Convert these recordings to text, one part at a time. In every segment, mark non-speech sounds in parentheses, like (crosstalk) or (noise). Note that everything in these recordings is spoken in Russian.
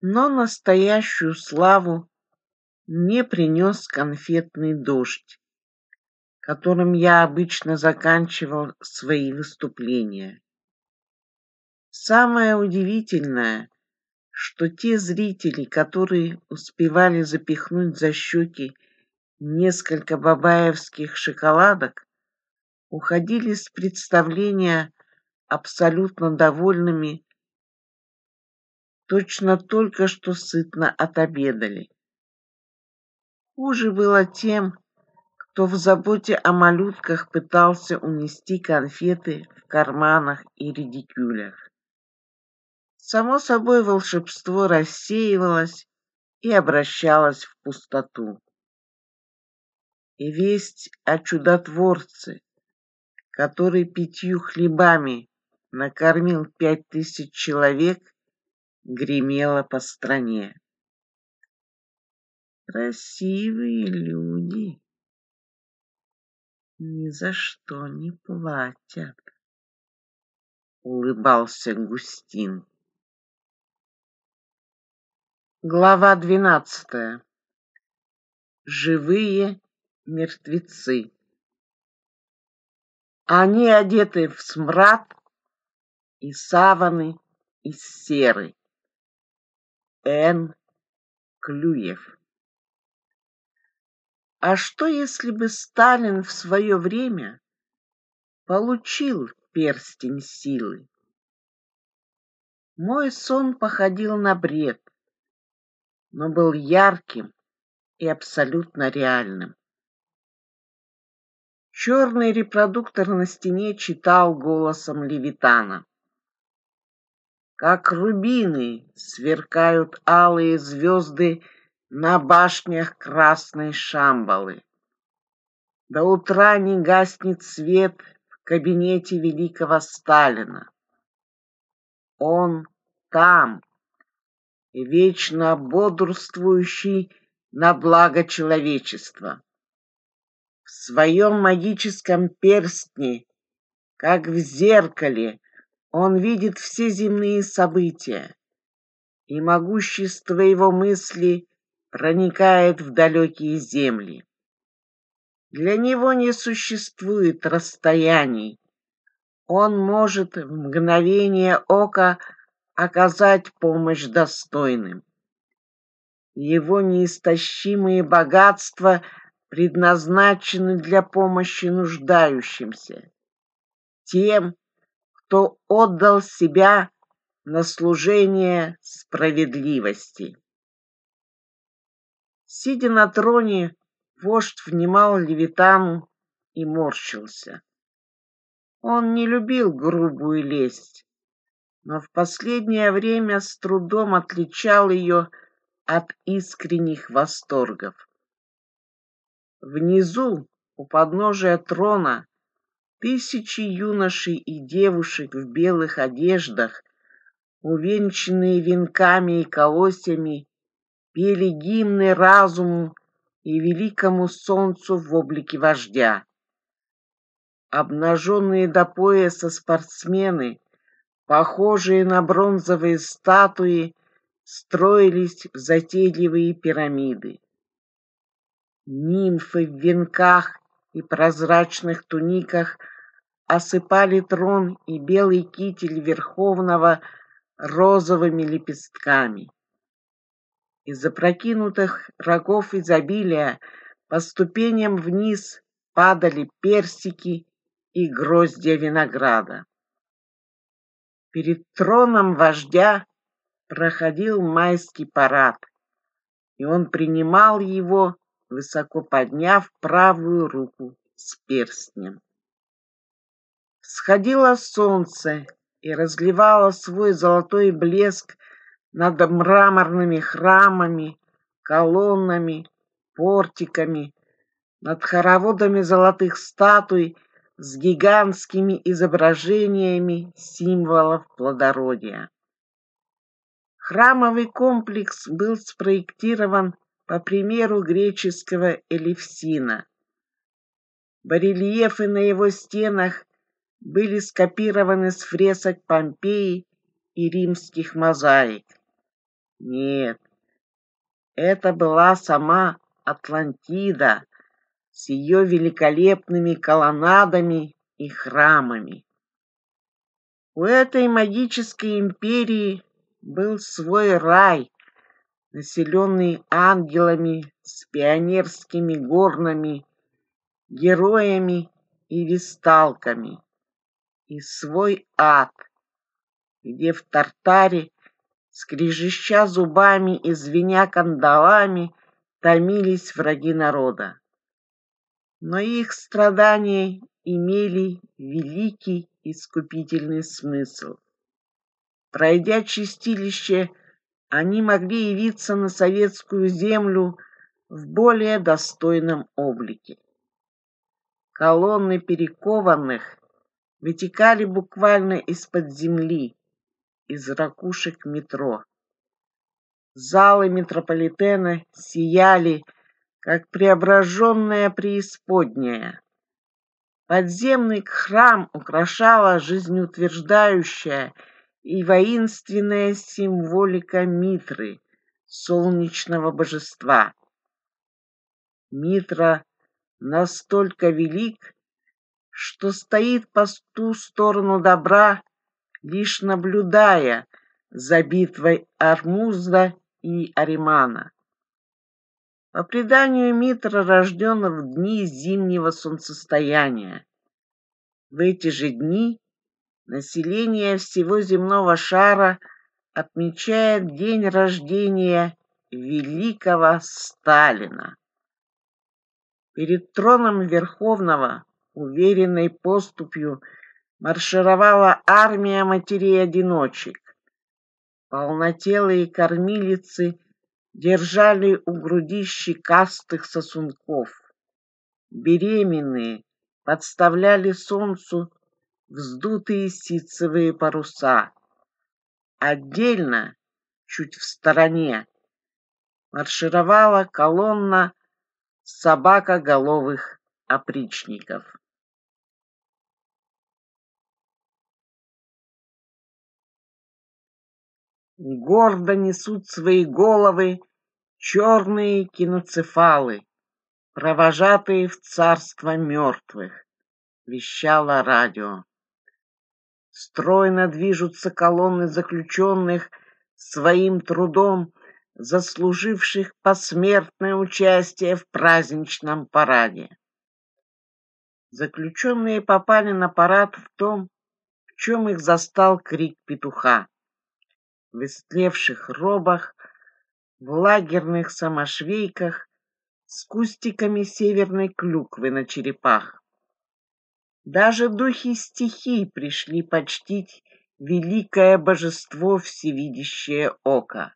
но настоящую славу мне принес конфетный дождь, которым я обычно заканчивал свои выступления. Самое удивительное, что те зрители, которые успевали запихнуть за щеки несколько бабаевских шоколадок, уходили с представления абсолютно довольными точно только что сытно отобедали. Хуже было тем, кто в заботе о малютках пытался унести конфеты в карманах и редикюлях. Само собой волшебство рассеивалось и обращалось в пустоту. И весть о чудотворце, который пятью хлебами накормил пять тысяч человек – гремело по стране. Красивые люди ни за что не платят, улыбался Густин. Глава двенадцатая. Живые мертвецы. Они одеты в смрад и саваны из серы. Н. Клюев. А что, если бы Сталин в свое время получил перстень силы? Мой сон походил на бред, но был ярким и абсолютно реальным. Черный репродуктор на стене читал голосом Левитана как рубины сверкают алые звезды на башнях красной Шамбалы. До утра не гаснет свет в кабинете великого Сталина. Он там, вечно бодрствующий на благо человечества. В своем магическом перстне, как в зеркале, он видит все земные события, и могущество его мысли проникает в далекие земли. Для него не существует расстояний. Он может в мгновение ока оказать помощь достойным. Его неистощимые богатства предназначены для помощи нуждающимся, тем, кто отдал себя на служение справедливости. Сидя на троне, вождь внимал Левитану и морщился. Он не любил грубую лесть, но в последнее время с трудом отличал ее от искренних восторгов. Внизу, у подножия трона, Тысячи юношей и девушек в белых одеждах, увенчанные венками и колосьями, пели гимны разуму и великому солнцу в облике вождя. Обнаженные до пояса спортсмены, похожие на бронзовые статуи, строились в затейливые пирамиды. Нимфы в венках и прозрачных туниках осыпали трон и белый китель Верховного розовыми лепестками. Из запрокинутых рогов изобилия по ступеням вниз падали персики и гроздья винограда. Перед троном вождя проходил майский парад, и он принимал его, высоко подняв правую руку с перстнем. Сходило солнце и разливало свой золотой блеск над мраморными храмами, колоннами, портиками, над хороводами золотых статуй с гигантскими изображениями символов плодородия. Храмовый комплекс был спроектирован по примеру греческого Элевсина. Барельефы на его стенах были скопированы с фресок Помпеи и римских мозаик. Нет, это была сама Атлантида с ее великолепными колоннадами и храмами. У этой магической империи был свой рай, населенный ангелами с пионерскими горнами, героями и висталками, и свой ад, где в тартаре, скрежеща зубами и звеня кандалами, томились враги народа. Но их страдания имели великий искупительный смысл. Пройдя чистилище они могли явиться на советскую землю в более достойном облике. Колонны перекованных вытекали буквально из-под земли, из ракушек метро. Залы метрополитена сияли, как преображенная преисподняя. Подземный храм украшала жизнеутверждающая и воинственная символика Митры, солнечного божества. Митра настолько велик, что стоит по ту сторону добра, лишь наблюдая за битвой Армузда и Аримана. По преданию Митра рожден в дни зимнего солнцестояния. В эти же дни население всего земного шара отмечает день рождения великого Сталина. Перед троном Верховного, уверенной поступью, маршировала армия матерей-одиночек. Полнотелые кормилицы держали у груди щекастых сосунков. Беременные подставляли солнцу вздутые ситцевые паруса. Отдельно, чуть в стороне, маршировала колонна собакоголовых опричников. Гордо несут свои головы черные киноцефалы, провожатые в царство мертвых, вещало радио стройно движутся колонны заключенных, своим трудом заслуживших посмертное участие в праздничном параде. Заключенные попали на парад в том, в чем их застал крик петуха. В истлевших робах, в лагерных самошвейках, с кустиками северной клюквы на черепах. Даже духи стихий пришли почтить великое божество всевидящее око.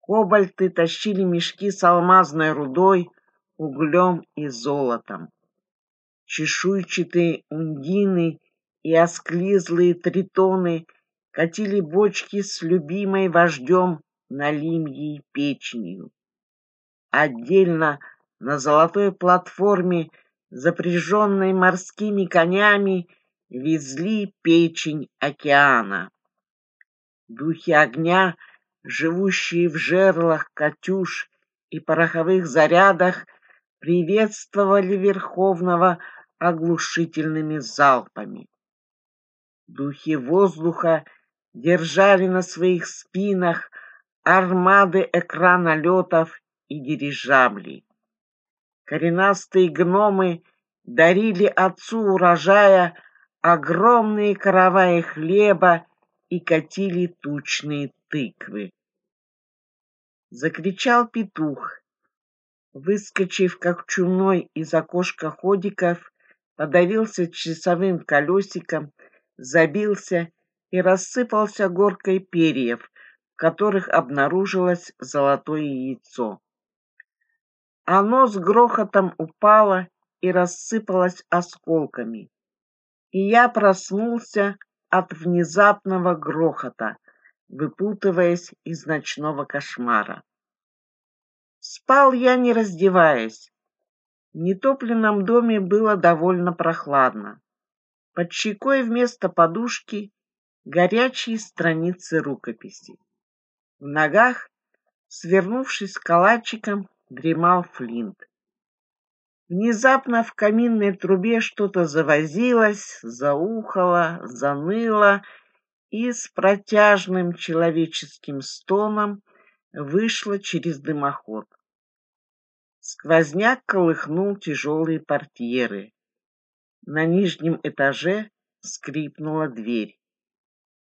Кобальты тащили мешки с алмазной рудой, углем и золотом. Чешуйчатые ундины и осклизлые тритоны катили бочки с любимой вождем налимьей печенью. Отдельно на золотой платформе – Запряженные морскими конями, везли печень океана. Духи огня, живущие в жерлах «Катюш» и пороховых зарядах, приветствовали Верховного оглушительными залпами. Духи воздуха держали на своих спинах армады экранолетов и дирижаблей. Коренастые гномы дарили отцу урожая огромные караваи хлеба и катили тучные тыквы. Закричал петух. Выскочив, как чумной, из окошка ходиков, подавился часовым колесиком, забился и рассыпался горкой перьев, в которых обнаружилось золотое яйцо. Оно с грохотом упало и рассыпалось осколками. И я проснулся от внезапного грохота, выпутываясь из ночного кошмара. Спал я, не раздеваясь. В нетопленном доме было довольно прохладно. Под щекой вместо подушки горячие страницы рукописи. В ногах, свернувшись калачиком, дремал Флинт. Внезапно в каминной трубе что-то завозилось, заухало, заныло, и с протяжным человеческим стоном вышло через дымоход. Сквозняк колыхнул тяжелые портьеры. На нижнем этаже скрипнула дверь.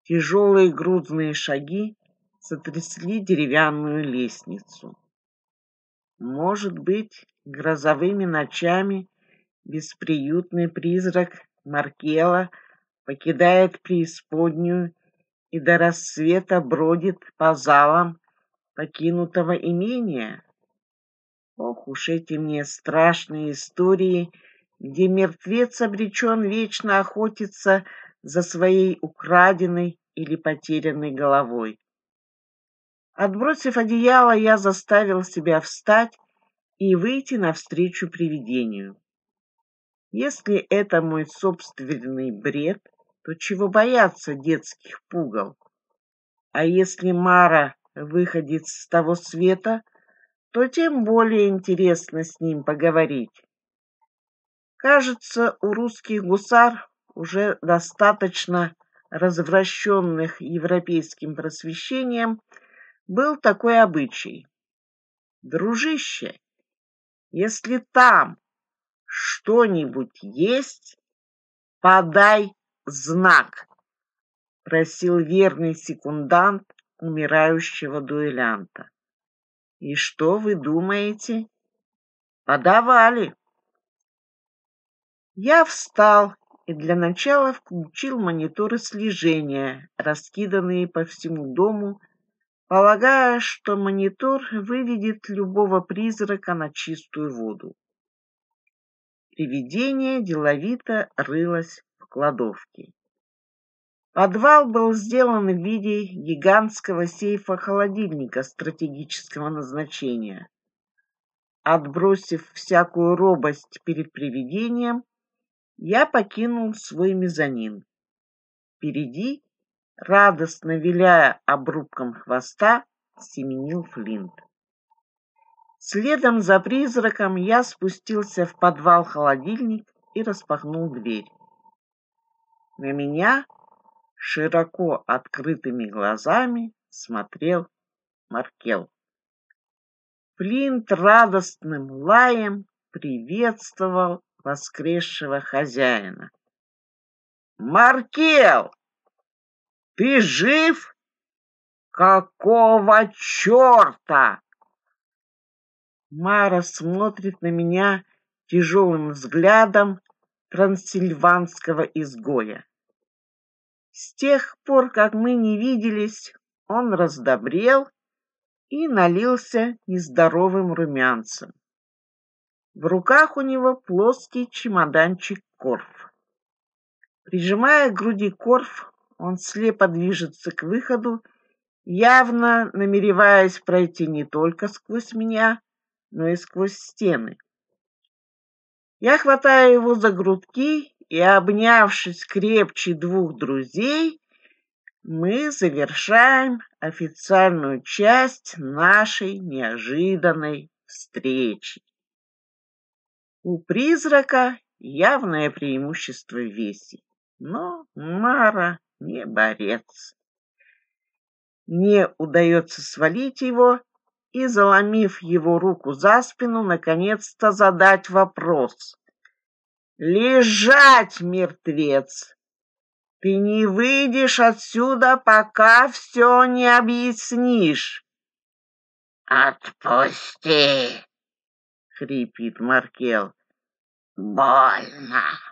Тяжелые грузные шаги сотрясли деревянную лестницу. Может быть, грозовыми ночами бесприютный призрак Маркела покидает преисподнюю и до рассвета бродит по залам покинутого имения? Ох уж эти мне страшные истории, где мертвец обречен вечно охотиться за своей украденной или потерянной головой. Отбросив одеяло, я заставил себя встать и выйти навстречу привидению. Если это мой собственный бред, то чего бояться детских пугал? А если Мара выходит с того света, то тем более интересно с ним поговорить. Кажется, у русских гусар уже достаточно развращенных европейским просвещением – был такой обычай. Дружище, если там что-нибудь есть, подай знак, просил верный секундант умирающего дуэлянта. И что вы думаете? Подавали. Я встал и для начала включил мониторы слежения, раскиданные по всему дому полагая, что монитор выведет любого призрака на чистую воду. Привидение деловито рылось в кладовке. Подвал был сделан в виде гигантского сейфа-холодильника стратегического назначения. Отбросив всякую робость перед привидением, я покинул свой мезонин. Впереди радостно виляя обрубком хвоста, семенил Флинт. Следом за призраком я спустился в подвал-холодильник и распахнул дверь. На меня широко открытыми глазами смотрел Маркел. Флинт радостным лаем приветствовал воскресшего хозяина. «Маркел!» Ты жив? Какого черта? Мара смотрит на меня тяжелым взглядом трансильванского изгоя. С тех пор, как мы не виделись, он раздобрел и налился нездоровым румянцем. В руках у него плоский чемоданчик корф. Прижимая к груди корф, он слепо движется к выходу, явно намереваясь пройти не только сквозь меня, но и сквозь стены. Я хватаю его за грудки и, обнявшись крепче двух друзей, мы завершаем официальную часть нашей неожиданной встречи. У призрака явное преимущество в весе, но Мара не борец. не удается свалить его и, заломив его руку за спину, наконец-то задать вопрос. «Лежать, мертвец! Ты не выйдешь отсюда, пока все не объяснишь!» «Отпусти!» — хрипит Маркел. «Больно!»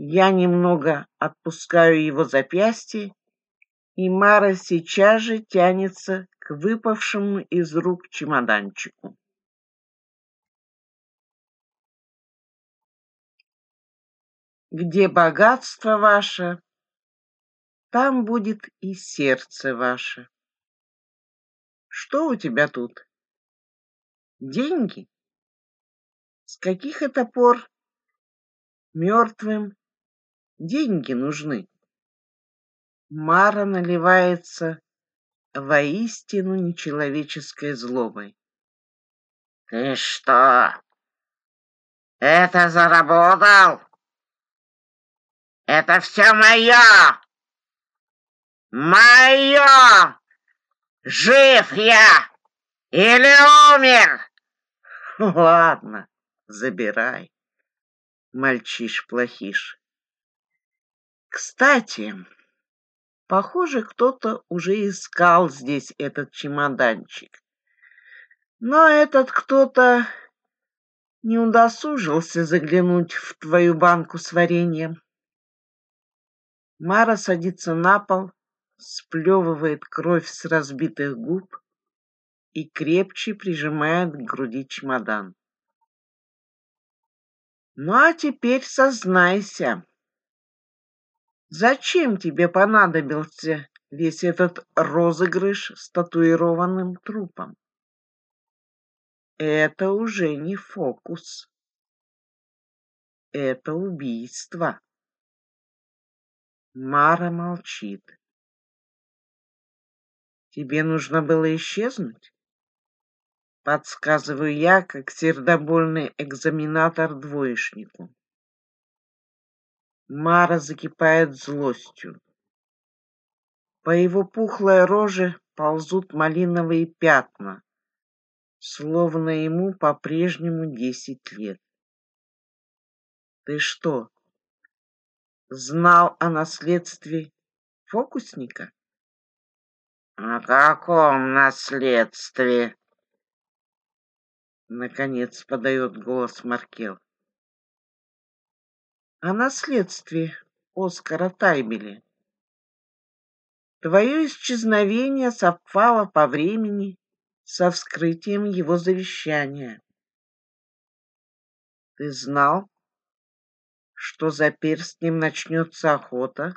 Я немного отпускаю его запястье, и Мара сейчас же тянется к выпавшему из рук чемоданчику. Где богатство ваше, там будет и сердце ваше. Что у тебя тут? Деньги? С каких это пор мертвым Деньги нужны. Мара наливается воистину нечеловеческой злобой. Ты что? Это заработал? Это все мое! Мое! Жив я или умер? Ладно, забирай. Мальчиш плохиш. Кстати, похоже, кто-то уже искал здесь этот чемоданчик. Но этот кто-то не удосужился заглянуть в твою банку с вареньем. Мара садится на пол, сплевывает кровь с разбитых губ и крепче прижимает к груди чемодан. «Ну а теперь сознайся», Зачем тебе понадобился весь этот розыгрыш с татуированным трупом? Это уже не фокус. Это убийство. Мара молчит. Тебе нужно было исчезнуть? Подсказываю я, как сердобольный экзаменатор двоечнику. Мара закипает злостью. По его пухлой роже ползут малиновые пятна, словно ему по-прежнему десять лет. Ты что, знал о наследстве фокусника? О каком наследстве? Наконец подает голос Маркел о наследстве Оскара Таймеля. Твое исчезновение совпало по времени со вскрытием его завещания. Ты знал, что за перстнем начнется охота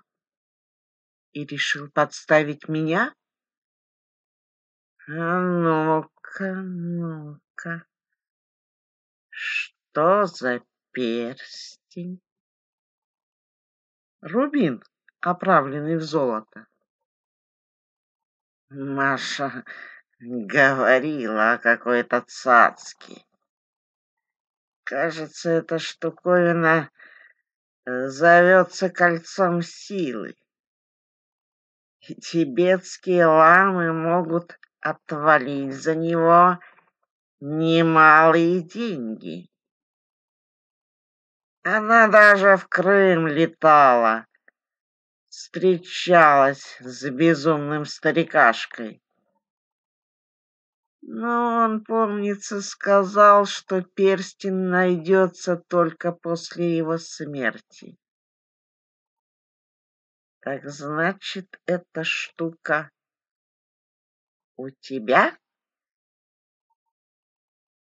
и решил подставить меня? А ну-ка, ну-ка, что за перстень? рубин, оправленный в золото. Маша говорила а о какой-то цацке. Кажется, эта штуковина э, зовется кольцом силы. И тибетские ламы могут отвалить за него немалые деньги. Она даже в Крым летала. Встречалась с безумным старикашкой. Но он, помнится, сказал, что перстень найдется только после его смерти. Так значит, эта штука у тебя?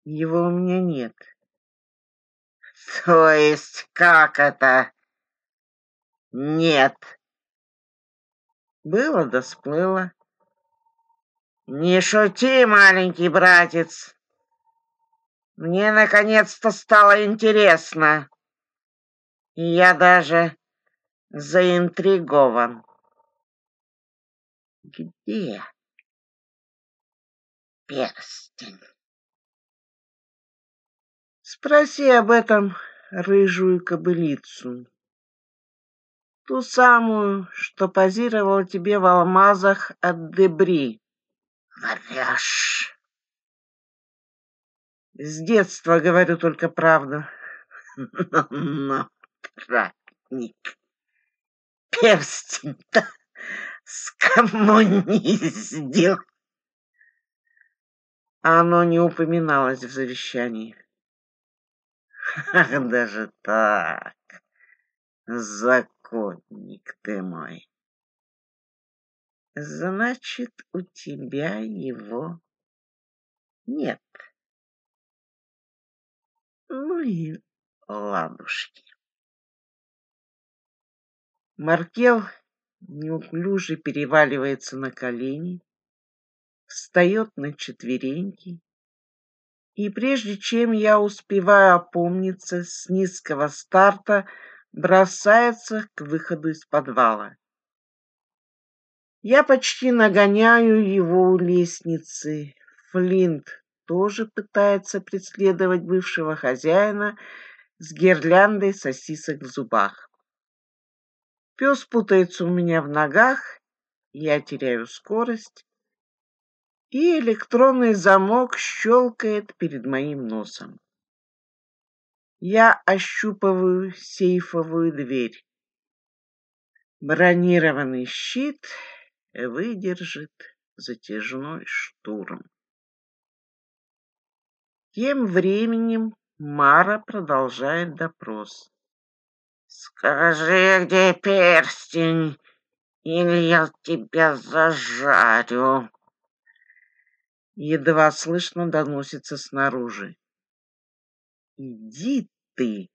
Его у меня нет. (laughs) То есть как это? Нет. Было да сплыло. Не шути, маленький братец. Мне наконец-то стало интересно. И я даже заинтригован. Где перстень? Спроси об этом рыжую кобылицу. Ту самую, что позировала тебе в алмазах от Дебри. Врешь. С детства говорю только правду. (laughs) Но, ратник, перстень-то скоммуниздил. Оно не упоминалось в завещании. Ах, (laughs) даже так. Законник ты мой. Значит, у тебя его нет. Ну и ладушки. Маркел неуклюже переваливается на колени, встает на четвереньки и прежде чем я успеваю опомниться, с низкого старта бросается к выходу из подвала. Я почти нагоняю его у лестницы. Флинт тоже пытается преследовать бывшего хозяина с гирляндой сосисок в зубах. Пес путается у меня в ногах, я теряю скорость и электронный замок щелкает перед моим носом. Я ощупываю сейфовую дверь. Бронированный щит выдержит затяжной штурм. Тем временем Мара продолжает допрос. «Скажи, где перстень, или я тебя зажарю!» едва слышно доносится снаружи. «Иди ты!»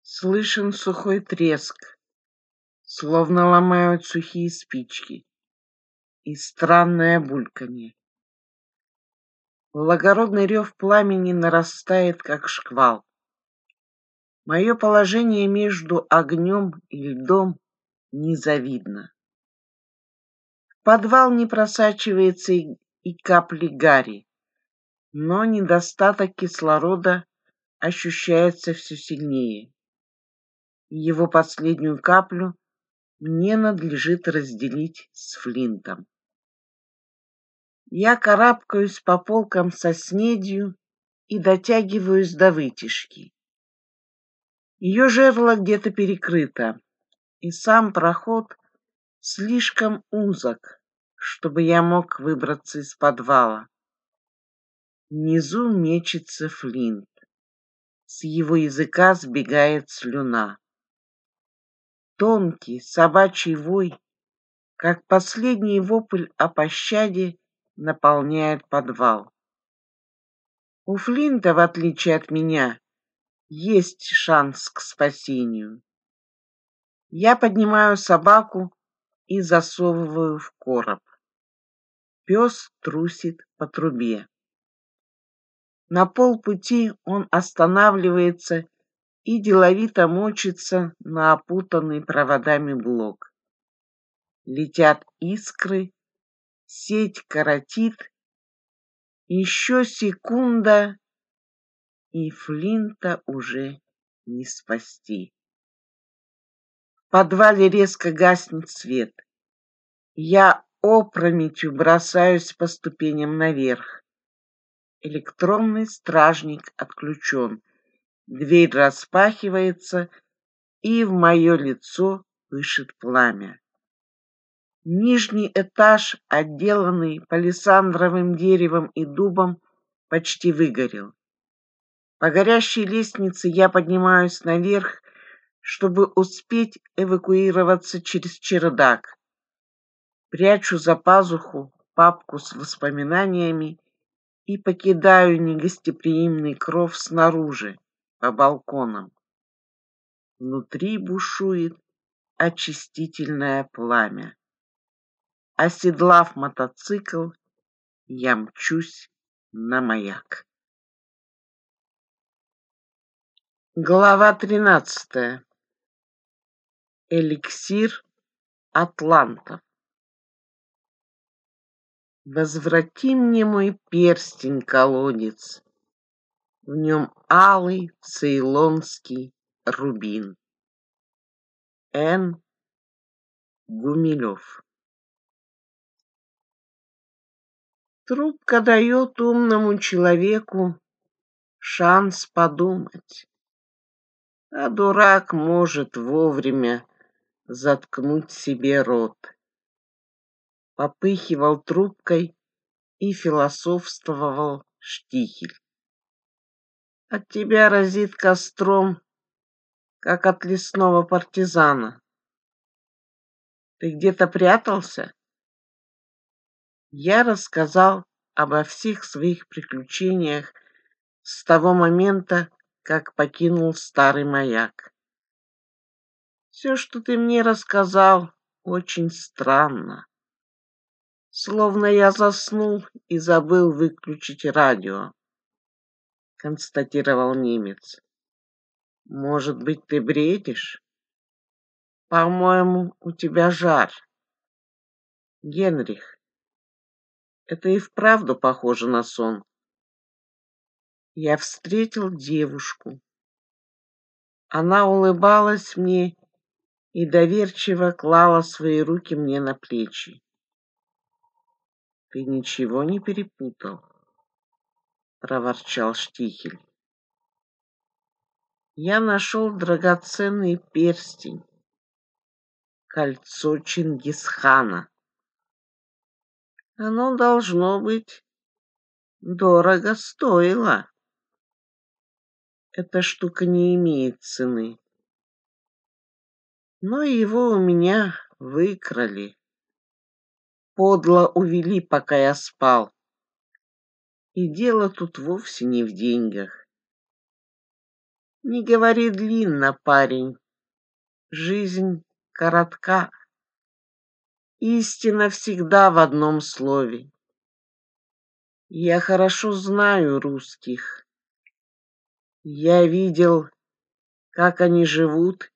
Слышен сухой треск, словно ломают сухие спички, и странное бульканье. Благородный рев пламени нарастает, как шквал. Мое положение между огнем и льдом незавидно подвал не просачивается и, и капли гари, но недостаток кислорода ощущается все сильнее. Его последнюю каплю мне надлежит разделить с Флинтом. Я карабкаюсь по полкам со снедью и дотягиваюсь до вытяжки. Ее жерло где-то перекрыто, и сам проход слишком узок, чтобы я мог выбраться из подвала. Внизу мечется Флинт. С его языка сбегает слюна. Тонкий собачий вой, как последний вопль о пощаде, наполняет подвал. У Флинта, в отличие от меня, есть шанс к спасению. Я поднимаю собаку и засовываю в короб. Пес трусит по трубе. На полпути он останавливается и деловито мочится на опутанный проводами блок. Летят искры, сеть коротит. Еще секунда, и Флинта уже не спасти подвале резко гаснет свет. Я опрометью бросаюсь по ступеням наверх. Электронный стражник отключен. Дверь распахивается, и в мое лицо пышет пламя. Нижний этаж, отделанный палисандровым деревом и дубом, почти выгорел. По горящей лестнице я поднимаюсь наверх чтобы успеть эвакуироваться через чердак. Прячу за пазуху папку с воспоминаниями и покидаю негостеприимный кров снаружи, по балконам. Внутри бушует очистительное пламя. Оседлав мотоцикл, я мчусь на маяк. Глава тринадцатая эликсир атланта возврати мне мой перстень колодец в нем алый цейлонский рубин н. Гумилев. Трубка дает умному человеку шанс подумать. А дурак может вовремя заткнуть себе рот. Попыхивал трубкой и философствовал Штихель. От тебя разит костром, как от лесного партизана. Ты где-то прятался? Я рассказал обо всех своих приключениях с того момента, как покинул старый маяк. Все, что ты мне рассказал, очень странно. Словно я заснул и забыл выключить радио, констатировал немец. Может быть, ты бредишь? По-моему, у тебя жар. Генрих, это и вправду похоже на сон. Я встретил девушку. Она улыбалась мне и доверчиво клала свои руки мне на плечи. «Ты ничего не перепутал?» — проворчал Штихель. «Я нашел драгоценный перстень, кольцо Чингисхана. Оно должно быть дорого стоило. Эта штука не имеет цены но его у меня выкрали. Подло увели, пока я спал. И дело тут вовсе не в деньгах. Не говори длинно, парень. Жизнь коротка. Истина всегда в одном слове. Я хорошо знаю русских. Я видел, как они живут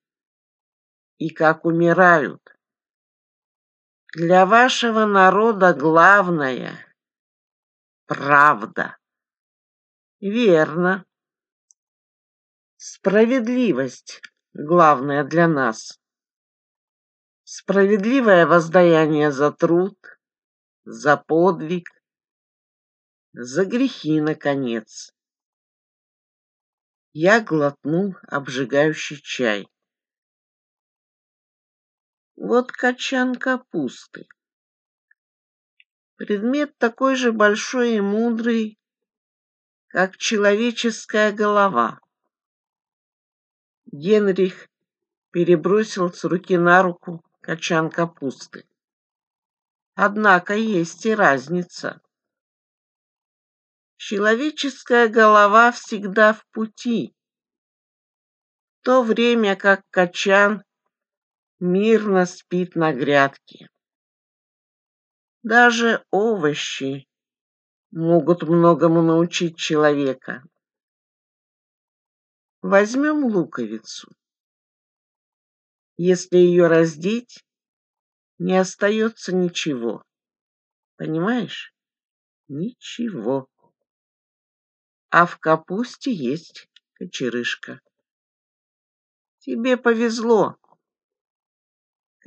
и как умирают. Для вашего народа главное — правда. Верно. Справедливость — главное для нас. Справедливое воздаяние за труд, за подвиг, за грехи, наконец. Я глотнул обжигающий чай. Вот качан капусты. Предмет такой же большой и мудрый, как человеческая голова. Генрих перебросил с руки на руку качан капусты. Однако есть и разница. Человеческая голова всегда в пути, в то время как качан мирно спит на грядке. Даже овощи могут многому научить человека. Возьмем луковицу. Если ее раздеть, не остается ничего. Понимаешь? Ничего. А в капусте есть кочерышка. Тебе повезло.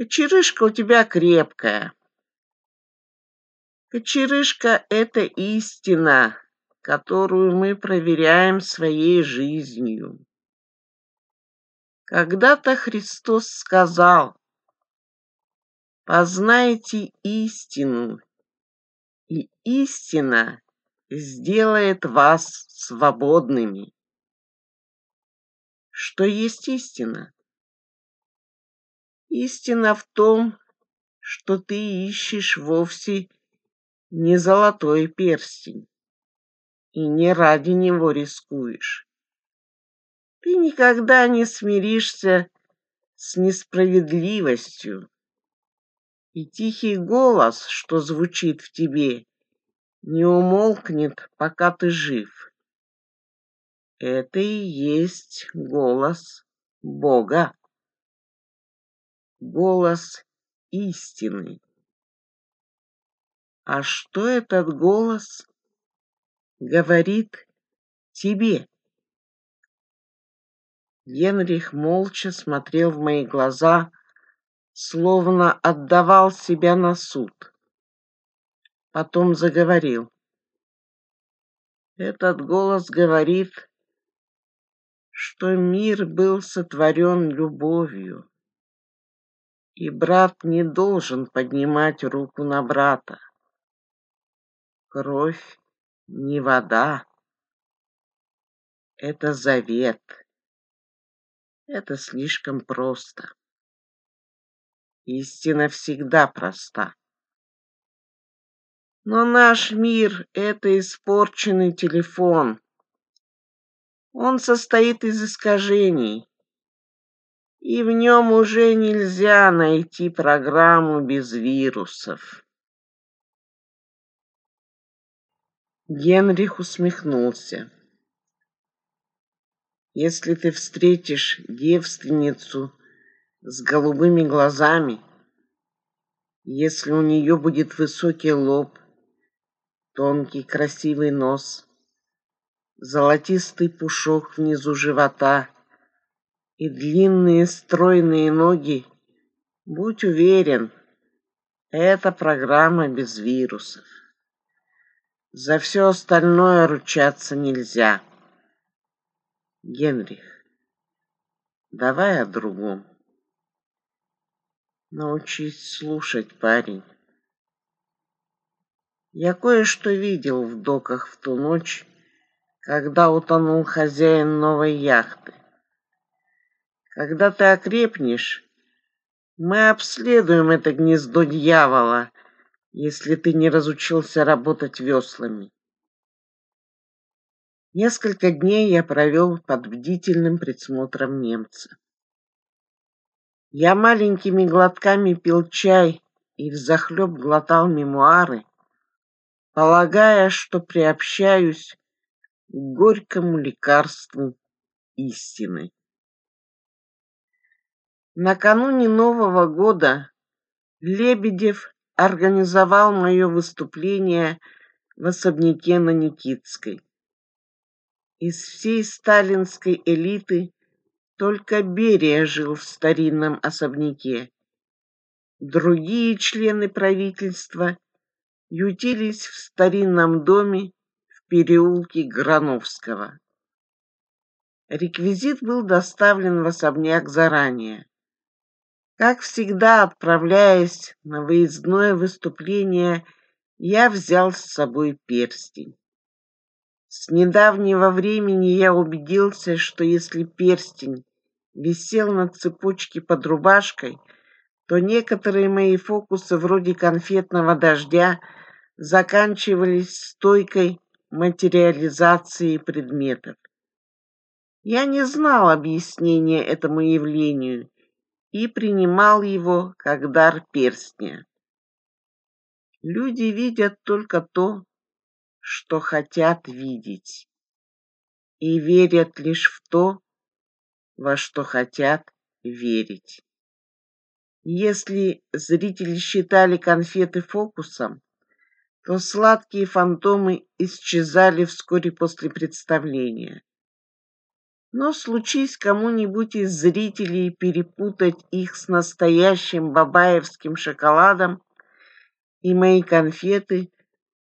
Кочерышка у тебя крепкая. Кочерышка — это истина, которую мы проверяем своей жизнью. Когда-то Христос сказал, «Познайте истину, и истина сделает вас свободными». Что есть истина? Истина в том, что ты ищешь вовсе не золотой перстень и не ради него рискуешь. Ты никогда не смиришься с несправедливостью, и тихий голос, что звучит в тебе, не умолкнет, пока ты жив. Это и есть голос Бога голос истины. А что этот голос говорит тебе? Генрих молча смотрел в мои глаза, словно отдавал себя на суд. Потом заговорил. Этот голос говорит, что мир был сотворен любовью и брат не должен поднимать руку на брата. Кровь не вода. Это завет. Это слишком просто. Истина всегда проста. Но наш мир — это испорченный телефон. Он состоит из искажений, и в нем уже нельзя найти программу без вирусов. Генрих усмехнулся. Если ты встретишь девственницу с голубыми глазами, если у нее будет высокий лоб, тонкий красивый нос, золотистый пушок внизу живота — и длинные стройные ноги, будь уверен, это программа без вирусов. За все остальное ручаться нельзя. Генрих, давай о другом. Научись слушать, парень. Я кое-что видел в доках в ту ночь, когда утонул хозяин новой яхты. Когда ты окрепнешь, мы обследуем это гнездо дьявола, если ты не разучился работать веслами. Несколько дней я провел под бдительным присмотром немца. Я маленькими глотками пил чай и взахлеб глотал мемуары, полагая, что приобщаюсь к горькому лекарству истины. Накануне Нового года Лебедев организовал мое выступление в особняке на Никитской. Из всей сталинской элиты только Берия жил в старинном особняке. Другие члены правительства ютились в старинном доме в переулке Грановского. Реквизит был доставлен в особняк заранее. Как всегда, отправляясь на выездное выступление, я взял с собой перстень. С недавнего времени я убедился, что если перстень висел на цепочке под рубашкой, то некоторые мои фокусы вроде конфетного дождя заканчивались стойкой материализации предметов. Я не знал объяснения этому явлению – и принимал его как дар перстня. Люди видят только то, что хотят видеть, и верят лишь в то, во что хотят верить. Если зрители считали конфеты фокусом, то сладкие фантомы исчезали вскоре после представления. Но случись кому-нибудь из зрителей перепутать их с настоящим бабаевским шоколадом, и мои конфеты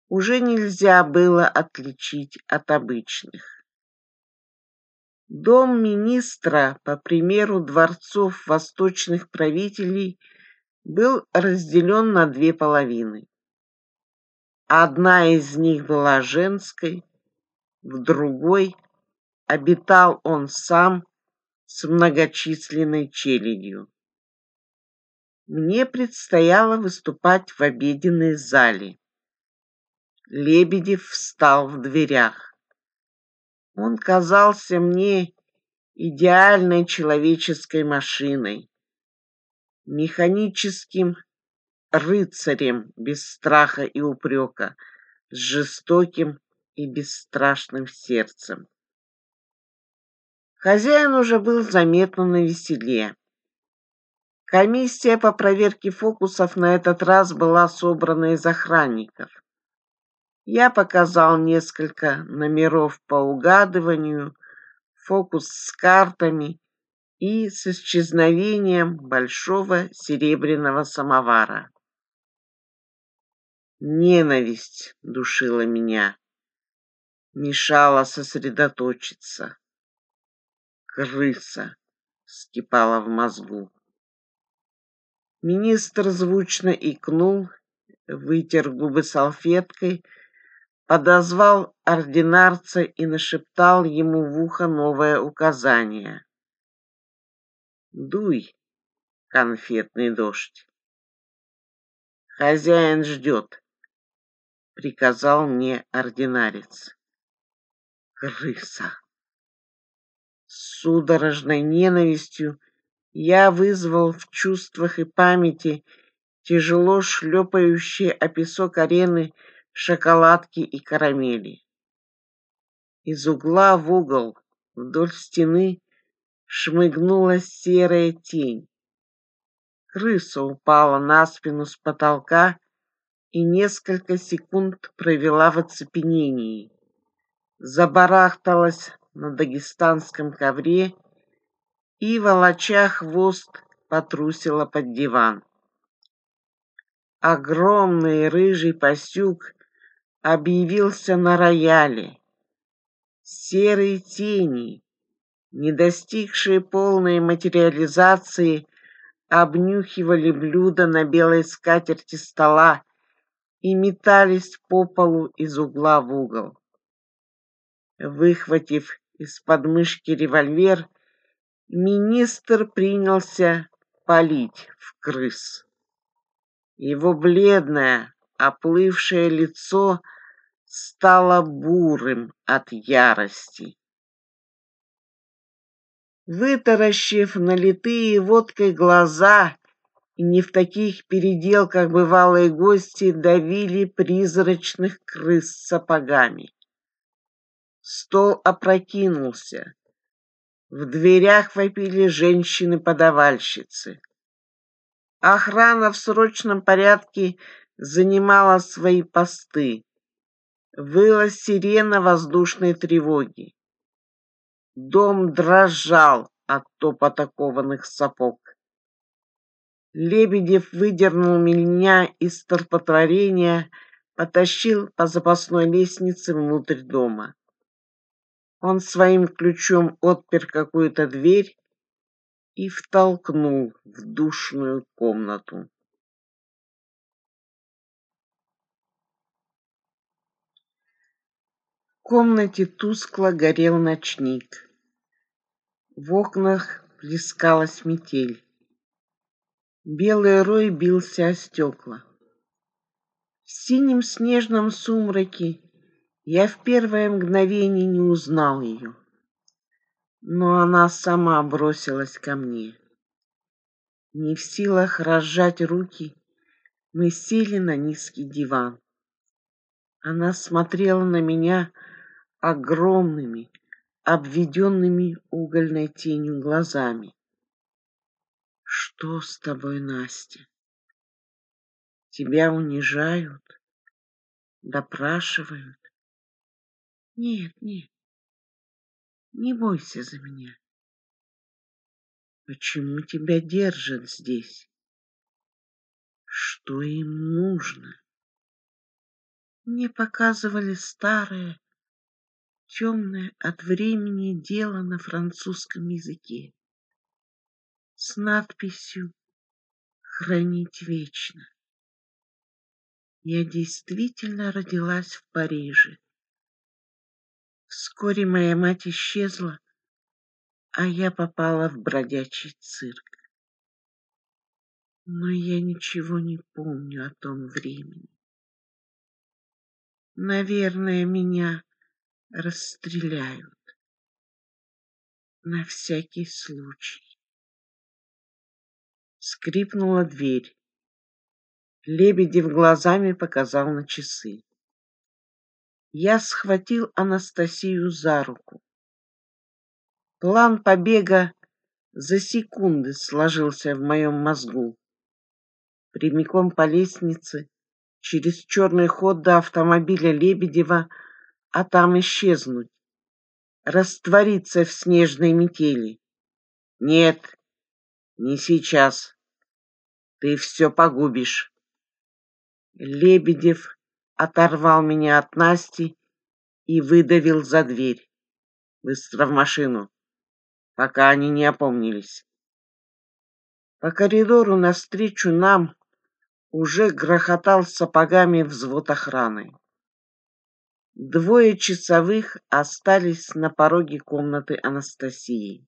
уже нельзя было отличить от обычных. Дом министра, по примеру дворцов восточных правителей, был разделен на две половины. Одна из них была женской, в другой обитал он сам с многочисленной челядью. Мне предстояло выступать в обеденной зале. Лебедев встал в дверях. Он казался мне идеальной человеческой машиной, механическим рыцарем без страха и упрека, с жестоким и бесстрашным сердцем. Хозяин уже был заметно на веселе. Комиссия по проверке фокусов на этот раз была собрана из охранников. Я показал несколько номеров по угадыванию, фокус с картами и с исчезновением большого серебряного самовара. Ненависть душила меня, мешала сосредоточиться крыса вскипала в мозгу. Министр звучно икнул, вытер губы салфеткой, подозвал ординарца и нашептал ему в ухо новое указание. «Дуй, конфетный дождь!» «Хозяин ждет», — приказал мне ординарец. «Крыса!» судорожной ненавистью, я вызвал в чувствах и памяти тяжело шлепающие о песок арены шоколадки и карамели. Из угла в угол вдоль стены шмыгнула серая тень. Крыса упала на спину с потолка и несколько секунд провела в оцепенении. Забарахталась на дагестанском ковре и, волоча хвост, потрусила под диван. Огромный рыжий пасюк объявился на рояле. Серые тени, не достигшие полной материализации, обнюхивали блюда на белой скатерти стола и метались по полу из угла в угол. Выхватив из подмышки револьвер, министр принялся палить в крыс. Его бледное, оплывшее лицо стало бурым от ярости. Вытаращив налитые водкой глаза, и не в таких переделках бывалые гости давили призрачных крыс сапогами. Стол опрокинулся. В дверях вопили женщины-подавальщицы. Охрана в срочном порядке занимала свои посты. Выла сирена воздушной тревоги. Дом дрожал от топот окованных сапог. Лебедев выдернул меня из столпотворения, потащил по запасной лестнице внутрь дома. Он своим ключом отпер какую-то дверь и втолкнул в душную комнату. В комнате тускло горел ночник. В окнах плескалась метель. Белый рой бился о стекла. В синем снежном сумраке я в первое мгновение не узнал ее, но она сама бросилась ко мне. Не в силах разжать руки, мы сели на низкий диван. Она смотрела на меня огромными, обведенными угольной тенью глазами. «Что с тобой, Настя? Тебя унижают, допрашивают?» Нет, нет. Не бойся за меня. Почему тебя держат здесь? Что им нужно? Мне показывали старое, темное от времени дело на французском языке с надписью «Хранить вечно». Я действительно родилась в Париже Вскоре моя мать исчезла, а я попала в бродячий цирк. Но я ничего не помню о том времени. Наверное, меня расстреляют. На всякий случай. Скрипнула дверь. Лебедев глазами показал на часы. Я схватил Анастасию за руку. План побега за секунды сложился в моем мозгу. Прямиком по лестнице, через черный ход до автомобиля Лебедева, а там исчезнуть, раствориться в снежной метели. Нет, не сейчас. Ты все погубишь. Лебедев оторвал меня от Насти и выдавил за дверь. Быстро в машину, пока они не опомнились. По коридору навстречу нам уже грохотал сапогами взвод охраны. Двое часовых остались на пороге комнаты Анастасии.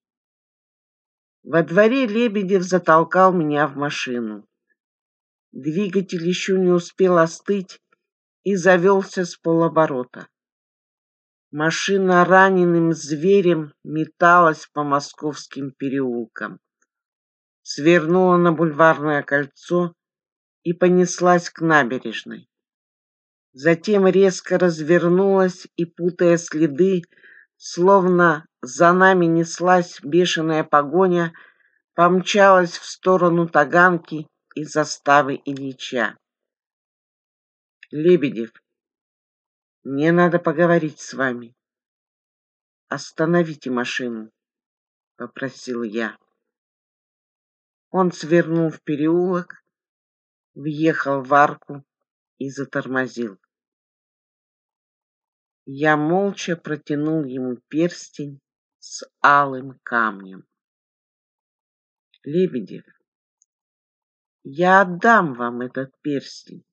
Во дворе Лебедев затолкал меня в машину. Двигатель еще не успел остыть, и завелся с полоборота. Машина раненым зверем металась по московским переулкам, свернула на бульварное кольцо и понеслась к набережной. Затем резко развернулась и, путая следы, словно за нами неслась бешеная погоня, помчалась в сторону Таганки и заставы Ильича. Лебедев, мне надо поговорить с вами. Остановите машину, попросил я. Он свернул в переулок, въехал в арку и затормозил. Я молча протянул ему перстень с алым камнем. Лебедев, я отдам вам этот перстень,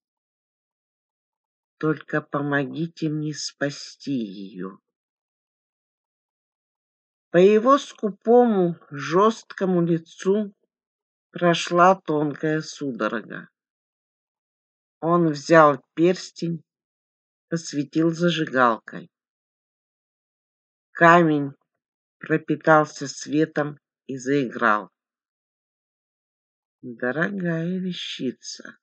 только помогите мне спасти ее. По его скупому, жесткому лицу прошла тонкая судорога. Он взял перстень, посветил зажигалкой. Камень пропитался светом и заиграл. Дорогая вещица.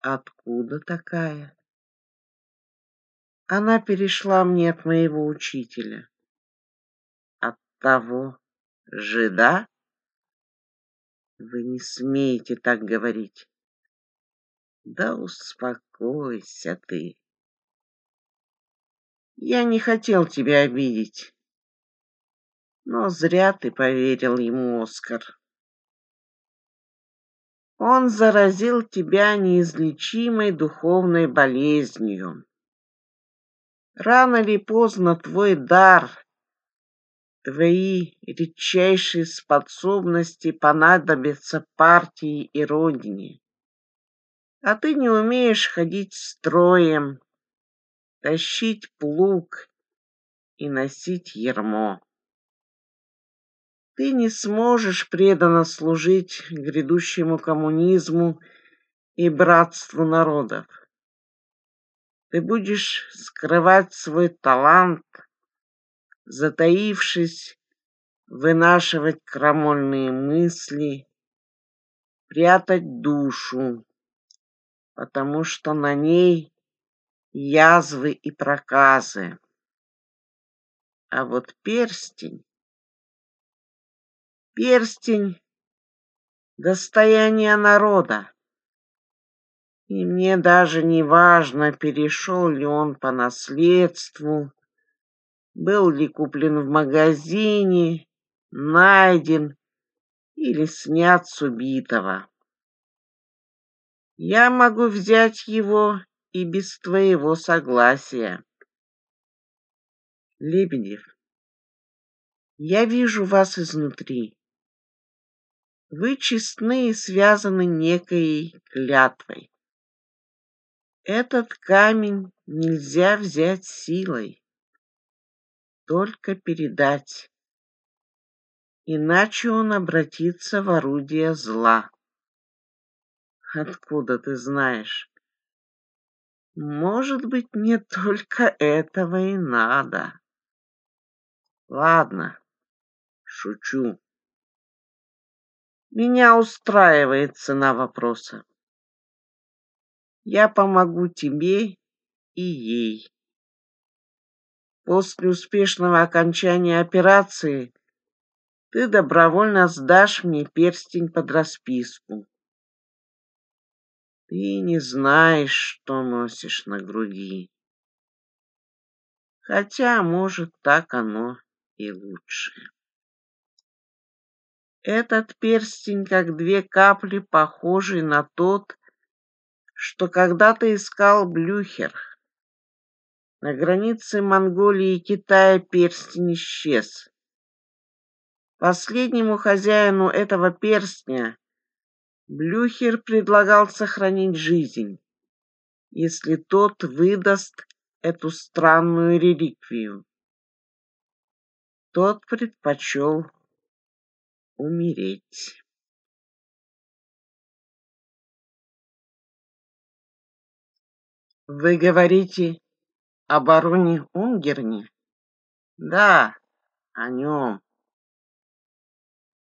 Откуда такая? Она перешла мне от моего учителя. От того жида? Вы не смеете так говорить. Да успокойся ты. Я не хотел тебя обидеть. Но зря ты поверил ему, Оскар. Он заразил тебя неизлечимой духовной болезнью. Рано или поздно твой дар, твои редчайшие способности понадобятся партии и родине. А ты не умеешь ходить строем, тащить плуг и носить ермо. Ты не сможешь преданно служить грядущему коммунизму и братству народов. Ты будешь скрывать свой талант, затаившись, вынашивать крамольные мысли, прятать душу, потому что на ней язвы и проказы. А вот перстень Перстень — достояние народа. И мне даже не важно, перешел ли он по наследству, был ли куплен в магазине, найден или снят с убитого. Я могу взять его и без твоего согласия. Лебедев, я вижу вас изнутри вы честны и связаны некой клятвой. Этот камень нельзя взять силой, только передать, иначе он обратится в орудие зла. Откуда ты знаешь? Может быть, мне только этого и надо. Ладно, шучу. Меня устраивает цена вопроса. Я помогу тебе и ей. После успешного окончания операции ты добровольно сдашь мне перстень под расписку. Ты не знаешь, что носишь на груди. Хотя, может, так оно и лучше. Этот перстень, как две капли, похожий на тот, что когда-то искал Блюхер. На границе Монголии и Китая перстень исчез. Последнему хозяину этого перстня Блюхер предлагал сохранить жизнь, если тот выдаст эту странную реликвию. Тот предпочел умереть. Вы говорите о бароне Унгерне? Да, о нем.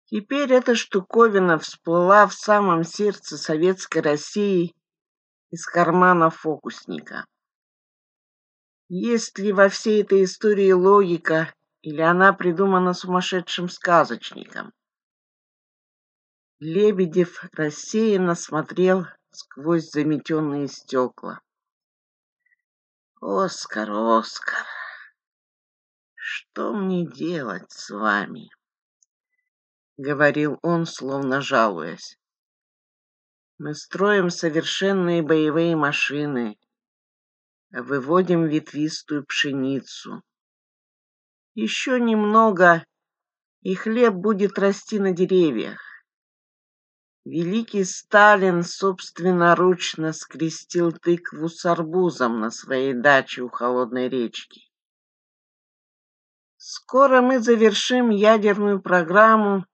Теперь эта штуковина всплыла в самом сердце советской России из кармана фокусника. Есть ли во всей этой истории логика, или она придумана сумасшедшим сказочником? Лебедев рассеянно смотрел сквозь заметенные стекла. «Оскар, Оскар, что мне делать с вами?» — говорил он, словно жалуясь. «Мы строим совершенные боевые машины, выводим ветвистую пшеницу. Еще немного, и хлеб будет расти на деревьях. Великий Сталин собственноручно скрестил тыкву с арбузом на своей даче у холодной речки. Скоро мы завершим ядерную программу,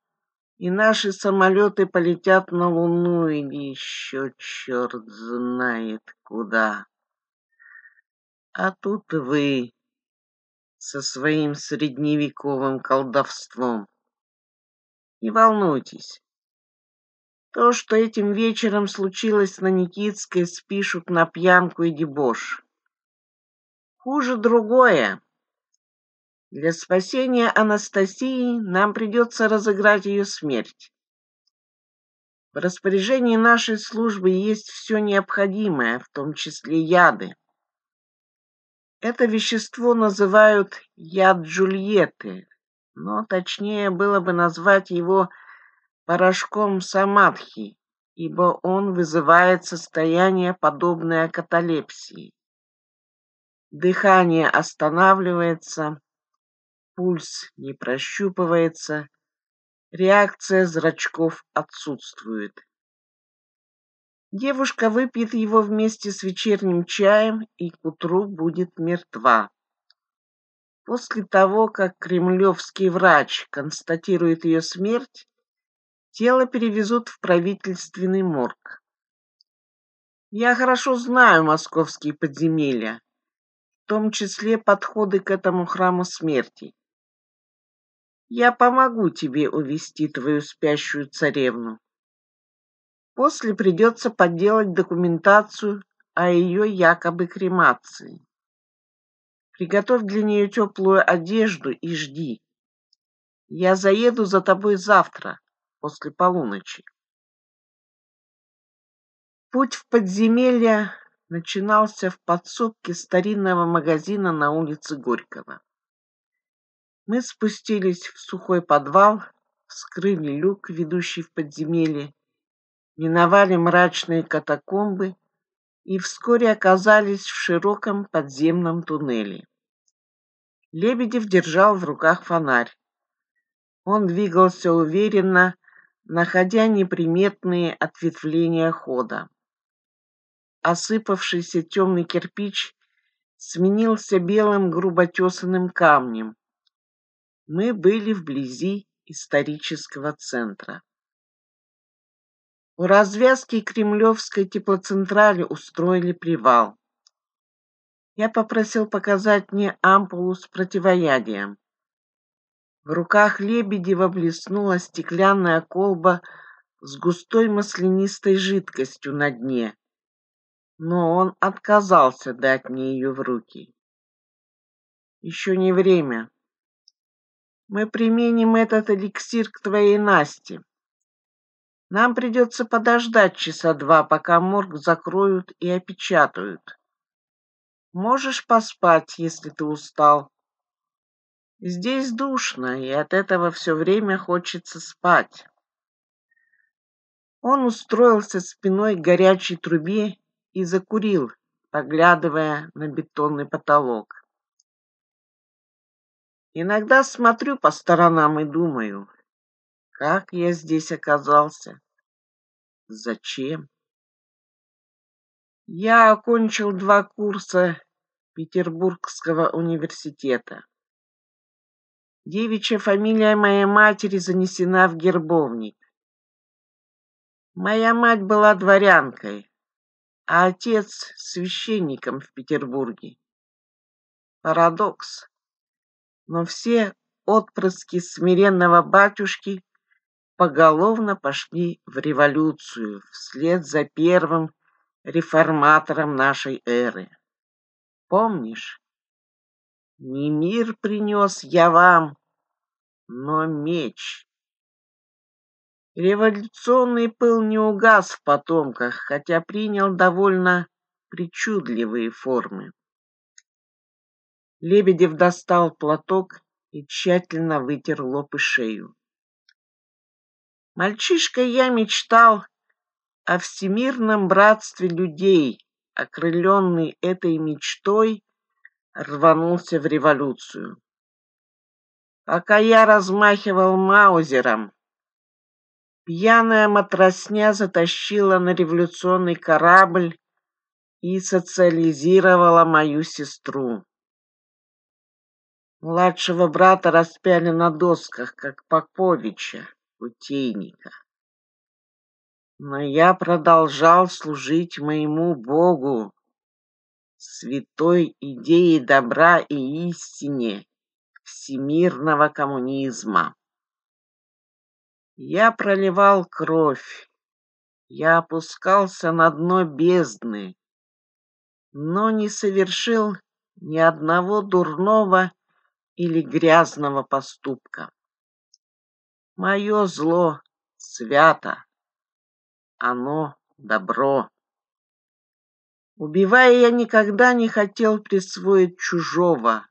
и наши самолеты полетят на Луну или еще черт знает куда. А тут вы со своим средневековым колдовством. Не волнуйтесь, то, что этим вечером случилось на Никитской, спишут на пьянку и дебош. Хуже другое. Для спасения Анастасии нам придется разыграть ее смерть. В распоряжении нашей службы есть все необходимое, в том числе яды. Это вещество называют яд Джульетты, но точнее было бы назвать его яд порошком самадхи, ибо он вызывает состояние, подобное каталепсии. Дыхание останавливается, пульс не прощупывается, реакция зрачков отсутствует. Девушка выпьет его вместе с вечерним чаем и к утру будет мертва. После того, как кремлевский врач констатирует ее смерть, Тело перевезут в правительственный морг. Я хорошо знаю московские подземелья, в том числе подходы к этому храму смерти. Я помогу тебе увести твою спящую царевну. После придется подделать документацию о ее якобы кремации. Приготовь для нее теплую одежду и жди. Я заеду за тобой завтра после полуночи. Путь в подземелье начинался в подсобке старинного магазина на улице Горького. Мы спустились в сухой подвал, вскрыли люк, ведущий в подземелье, миновали мрачные катакомбы и вскоре оказались в широком подземном туннеле. Лебедев держал в руках фонарь. Он двигался уверенно, находя неприметные ответвления хода. Осыпавшийся темный кирпич сменился белым груботесанным камнем. Мы были вблизи исторического центра. У развязки Кремлевской теплоцентрали устроили привал. Я попросил показать мне ампулу с противоядием. В руках Лебедева блеснула стеклянная колба с густой маслянистой жидкостью на дне, но он отказался дать мне ее в руки. Еще не время. Мы применим этот эликсир к твоей Насте. Нам придется подождать часа два, пока морг закроют и опечатают. Можешь поспать, если ты устал. Здесь душно, и от этого все время хочется спать. Он устроился спиной к горячей трубе и закурил, поглядывая на бетонный потолок. Иногда смотрю по сторонам и думаю, как я здесь оказался, зачем. Я окончил два курса Петербургского университета. Девичья фамилия моей матери занесена в гербовник. Моя мать была дворянкой, а отец — священником в Петербурге. Парадокс. Но все отпрыски смиренного батюшки поголовно пошли в революцию вслед за первым реформатором нашей эры. Помнишь, не мир принес я вам, но меч. Революционный пыл не угас в потомках, хотя принял довольно причудливые формы. Лебедев достал платок и тщательно вытер лоб и шею. Мальчишка я мечтал о всемирном братстве людей, окрыленный этой мечтой, рванулся в революцию. Пока я размахивал маузером, пьяная матросня затащила на революционный корабль и социализировала мою сестру. Младшего брата распяли на досках, как Поповича, утейника. Но я продолжал служить моему Богу святой идеи добра и истине всемирного коммунизма. Я проливал кровь, я опускался на дно бездны, но не совершил ни одного дурного или грязного поступка. Мое зло свято, оно добро. Убивая, я никогда не хотел присвоить чужого,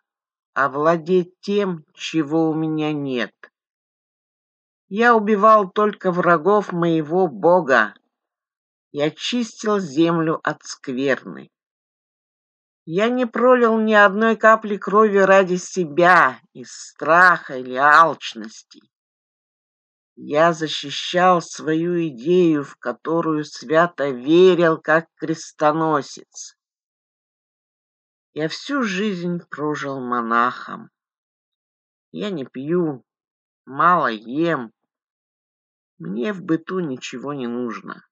а овладеть тем, чего у меня нет. Я убивал только врагов моего бога. Я чистил землю от скверны. Я не пролил ни одной капли крови ради себя, из страха или алчности. Я защищал свою идею, в которую свято верил, как крестоносец. Я всю жизнь прожил монахом. Я не пью, мало ем. Мне в быту ничего не нужно.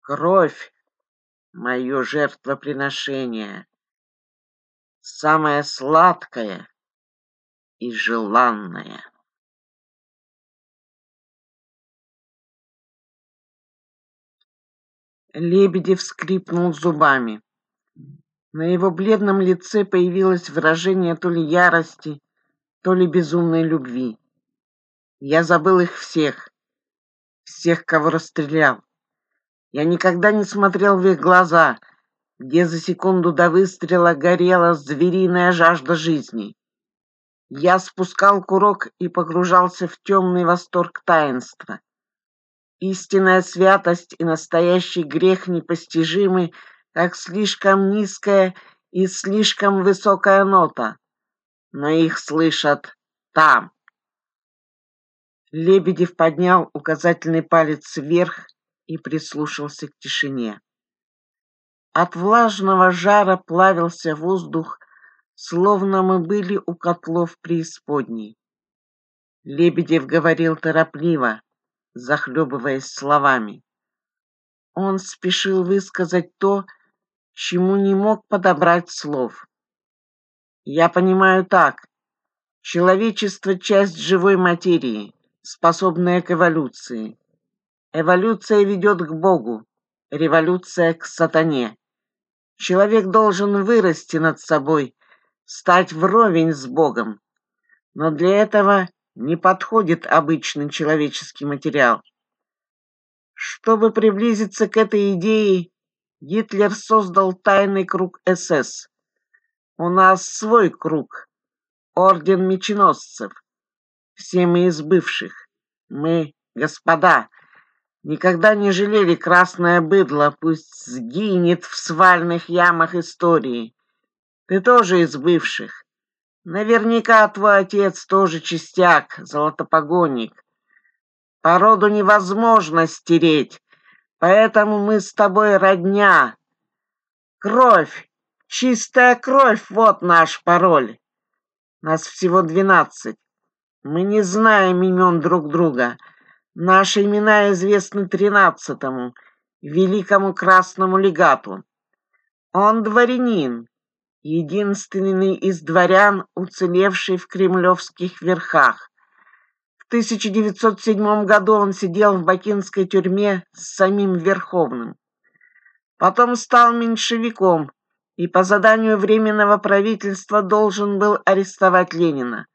Кровь — мое жертвоприношение, самое сладкое и желанное. Лебедев скрипнул зубами. На его бледном лице появилось выражение то ли ярости, то ли безумной любви. Я забыл их всех, всех, кого расстрелял. Я никогда не смотрел в их глаза, где за секунду до выстрела горела звериная жажда жизни. Я спускал курок и погружался в темный восторг таинства. Истинная святость и настоящий грех непостижимы, как слишком низкая и слишком высокая нота, но их слышат там. Лебедев поднял указательный палец вверх и прислушался к тишине. От влажного жара плавился воздух, словно мы были у котлов преисподней. Лебедев говорил торопливо, захлебываясь словами. Он спешил высказать то, чему не мог подобрать слов. «Я понимаю так. Человечество — часть живой материи, способная к эволюции. Эволюция ведет к Богу, революция — к сатане. Человек должен вырасти над собой, стать вровень с Богом. Но для этого не подходит обычный человеческий материал. Чтобы приблизиться к этой идее, Гитлер создал тайный круг СС. У нас свой круг, орден меченосцев. Все мы из бывших. Мы, господа, никогда не жалели красное быдло, пусть сгинет в свальных ямах истории. Ты тоже из бывших. Наверняка твой отец тоже частяк, золотопогонник. Породу невозможно стереть, поэтому мы с тобой родня. Кровь, чистая кровь, вот наш пароль. Нас всего двенадцать. Мы не знаем имен друг друга. Наши имена известны тринадцатому, великому красному легату. Он дворянин, единственный из дворян, уцелевший в кремлевских верхах. В 1907 году он сидел в бакинской тюрьме с самим Верховным. Потом стал меньшевиком и по заданию Временного правительства должен был арестовать Ленина.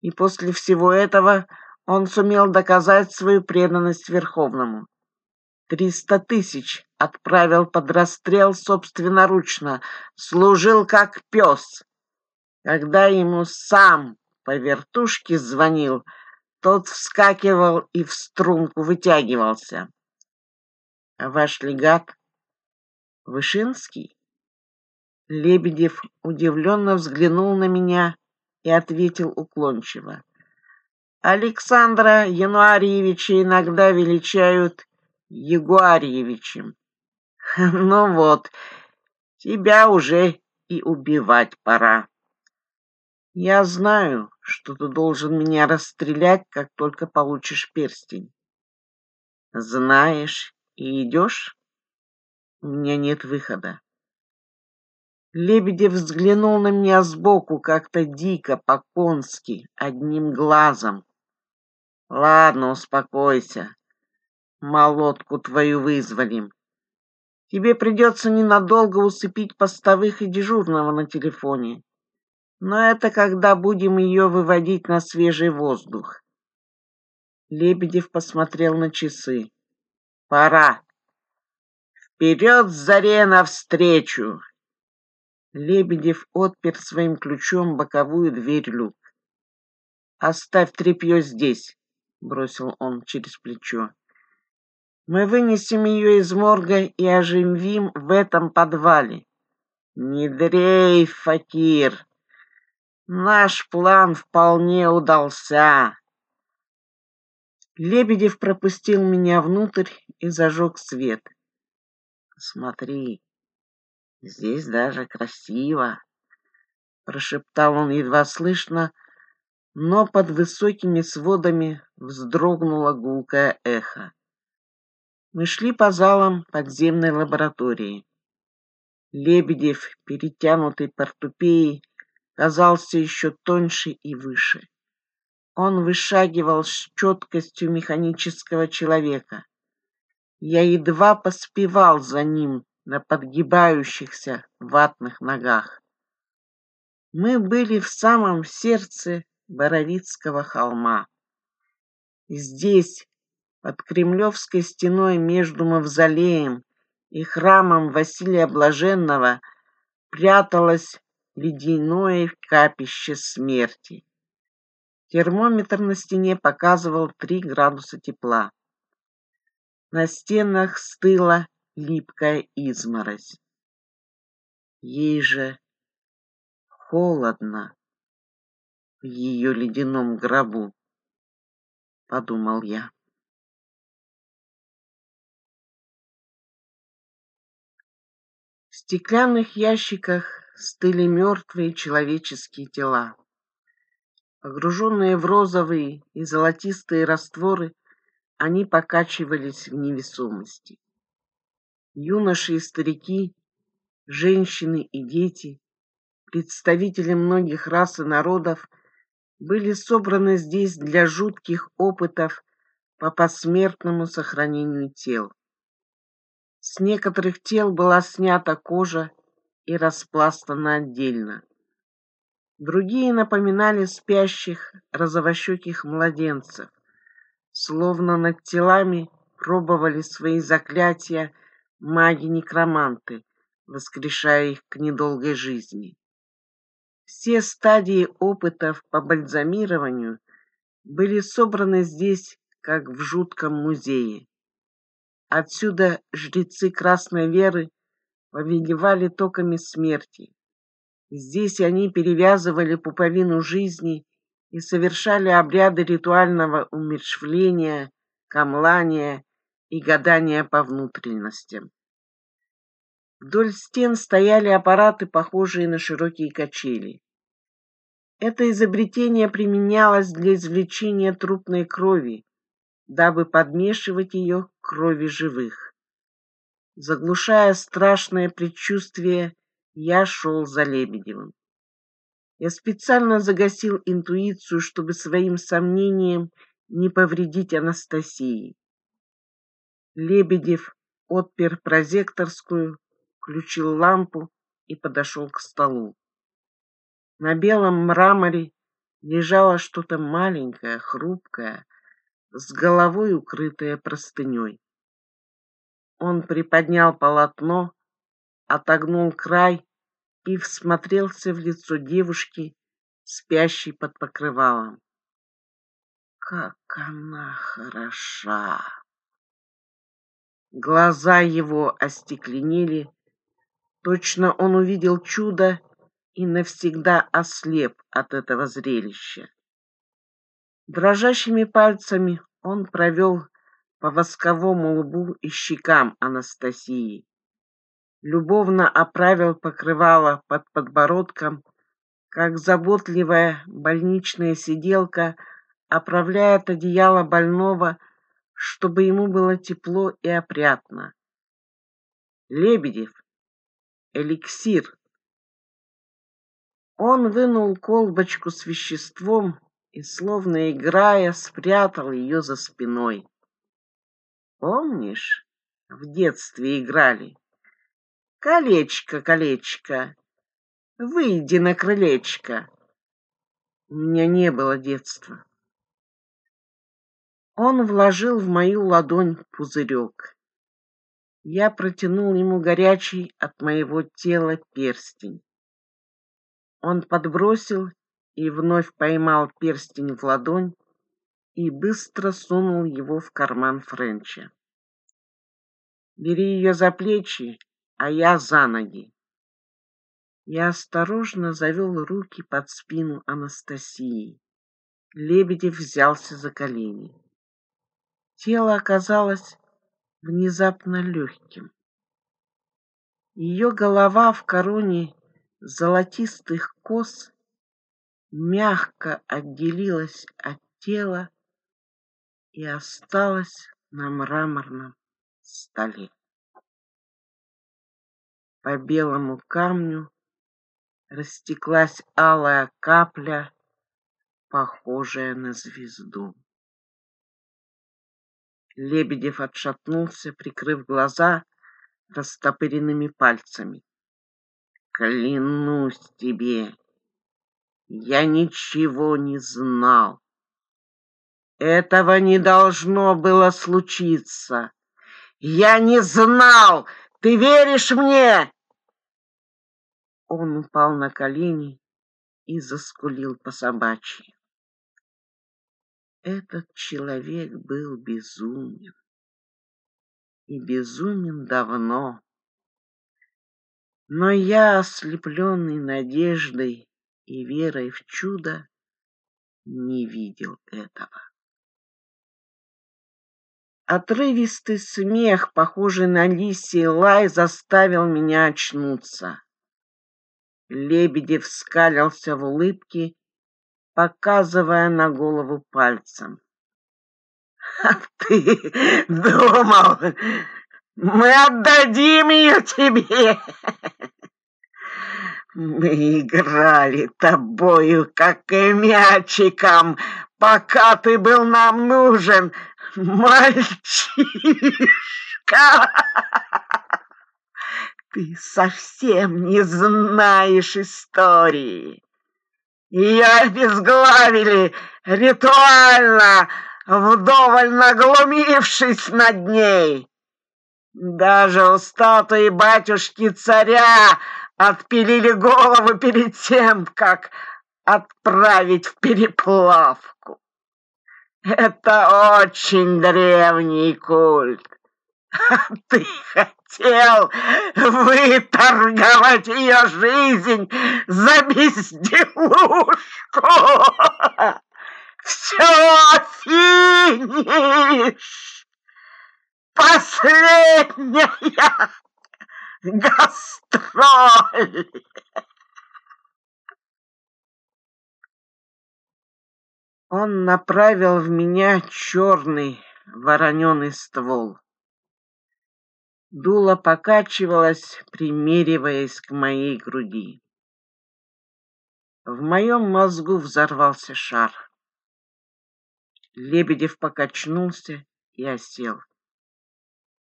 И после всего этого он сумел доказать свою преданность Верховному. Триста тысяч отправил под расстрел собственноручно, служил как пес. Когда ему сам по вертушке звонил, тот вскакивал и в струнку вытягивался. А ваш легат Вышинский? Лебедев удивленно взглянул на меня и ответил уклончиво. Александра Януарьевича иногда величают Ягуарьевичем. (laughs) Ну вот, тебя уже и убивать пора. Я знаю, что ты должен меня расстрелять, как только получишь перстень. Знаешь и идешь? У меня нет выхода. Лебедев взглянул на меня сбоку, как-то дико, по-конски, одним глазом. Ладно, успокойся. Молотку твою вызволим. Тебе придется ненадолго усыпить постовых и дежурного на телефоне. Но это когда будем ее выводить на свежий воздух. Лебедев посмотрел на часы. Пора. Вперед, заре, навстречу! Лебедев отпер своим ключом боковую дверь люк. «Оставь тряпье здесь», — бросил он через плечо. Мы вынесем ее из морга и оживим в этом подвале. Не дрейф, Факир. Наш план вполне удался. Лебедев пропустил меня внутрь и зажег свет. Смотри, здесь даже красиво, прошептал он едва слышно, но под высокими сводами вздрогнуло гулкое эхо. Мы шли по залам подземной лаборатории. Лебедев, перетянутый портупеей, казался еще тоньше и выше. Он вышагивал с четкостью механического человека. Я едва поспевал за ним на подгибающихся ватных ногах. Мы были в самом сердце Боровицкого холма. Здесь, под Кремлевской стеной между мавзолеем и храмом Василия Блаженного пряталось ледяное капище смерти. Термометр на стене показывал 3 градуса тепла. На стенах стыла липкая изморозь. Ей же холодно в ее ледяном гробу, подумал я. стеклянных ящиках стыли мертвые человеческие тела. Погруженные в розовые и золотистые растворы, они покачивались в невесомости. Юноши и старики, женщины и дети, представители многих рас и народов были собраны здесь для жутких опытов по посмертному сохранению тел. С некоторых тел была снята кожа и распластана отдельно. Другие напоминали спящих разовощеких младенцев, словно над телами пробовали свои заклятия маги-некроманты, воскрешая их к недолгой жизни. Все стадии опытов по бальзамированию были собраны здесь, как в жутком музее. Отсюда жрецы красной веры повелевали токами смерти. Здесь они перевязывали пуповину жизни и совершали обряды ритуального умерщвления, камлания и гадания по внутренностям. Вдоль стен стояли аппараты, похожие на широкие качели. Это изобретение применялось для извлечения трупной крови, дабы подмешивать ее крови живых. Заглушая страшное предчувствие, я шел за Лебедевым. Я специально загасил интуицию, чтобы своим сомнением не повредить Анастасии. Лебедев отпер прозекторскую, включил лампу и подошел к столу. На белом мраморе лежало что-то маленькое, хрупкое, с головой укрытая простыней. Он приподнял полотно, отогнул край и всмотрелся в лицо девушки, спящей под покрывалом. Как она хороша! Глаза его остекленели, точно он увидел чудо и навсегда ослеп от этого зрелища. Дрожащими пальцами он провел по восковому лбу и щекам Анастасии, любовно оправил покрывало под подбородком, как заботливая больничная сиделка оправляет одеяло больного, чтобы ему было тепло и опрятно. Лебедев. Эликсир. Он вынул колбочку с веществом, и, словно играя, спрятал ее за спиной. Помнишь, в детстве играли? Колечко, колечко, выйди на крылечко. У меня не было детства. Он вложил в мою ладонь пузырек. Я протянул ему горячий от моего тела перстень. Он подбросил и вновь поймал перстень в ладонь и быстро сунул его в карман Френча. «Бери ее за плечи, а я за ноги». Я осторожно завел руки под спину Анастасии. Лебедев взялся за колени. Тело оказалось внезапно легким. Ее голова в короне золотистых кос мягко отделилась от тела и осталась на мраморном столе. По белому камню растеклась алая капля, похожая на звезду. Лебедев отшатнулся, прикрыв глаза растопыренными пальцами. «Клянусь тебе, я ничего не знал. Этого не должно было случиться. Я не знал! Ты веришь мне? Он упал на колени и заскулил по собачьи. Этот человек был безумен. И безумен давно. Но я, ослепленный надеждой, и верой в чудо не видел этого. Отрывистый смех, похожий на лисий лай, заставил меня очнуться. Лебедев скалился в улыбке, показывая на голову пальцем. (laughs) «А ты думал, мы отдадим ее тебе!» Мы играли тобою, как и мячиком, пока ты был нам нужен, мальчишка. Ты совсем не знаешь истории. Ее обезглавили ритуально, вдоволь наглумившись над ней. Даже у статуи батюшки царя отпилили голову перед тем, как отправить в переплавку. Это очень древний культ. А ты хотел выторговать ее жизнь за безделушку. Все, финиш! Последняя Гастроль! Он направил в меня черный вороненый ствол. Дуло покачивалось, примериваясь к моей груди. В моем мозгу взорвался шар. Лебедев покачнулся и осел.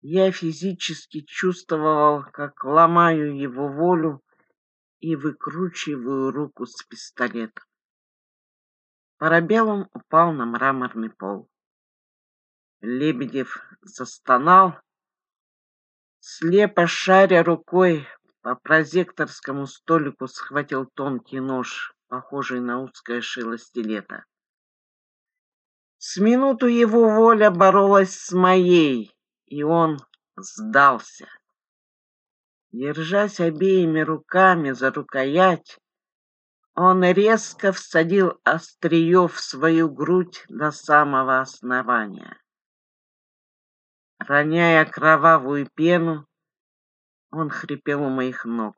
Я физически чувствовал, как ломаю его волю и выкручиваю руку с пистолетом. Парабеллум упал на мраморный пол. Лебедев застонал, слепо шаря рукой по прозекторскому столику схватил тонкий нож, похожий на узкое шило стилета. С минуту его воля боролась с моей, и он сдался. Держась обеими руками за рукоять, он резко всадил острие в свою грудь до самого основания. Роняя кровавую пену, он хрипел у моих ног,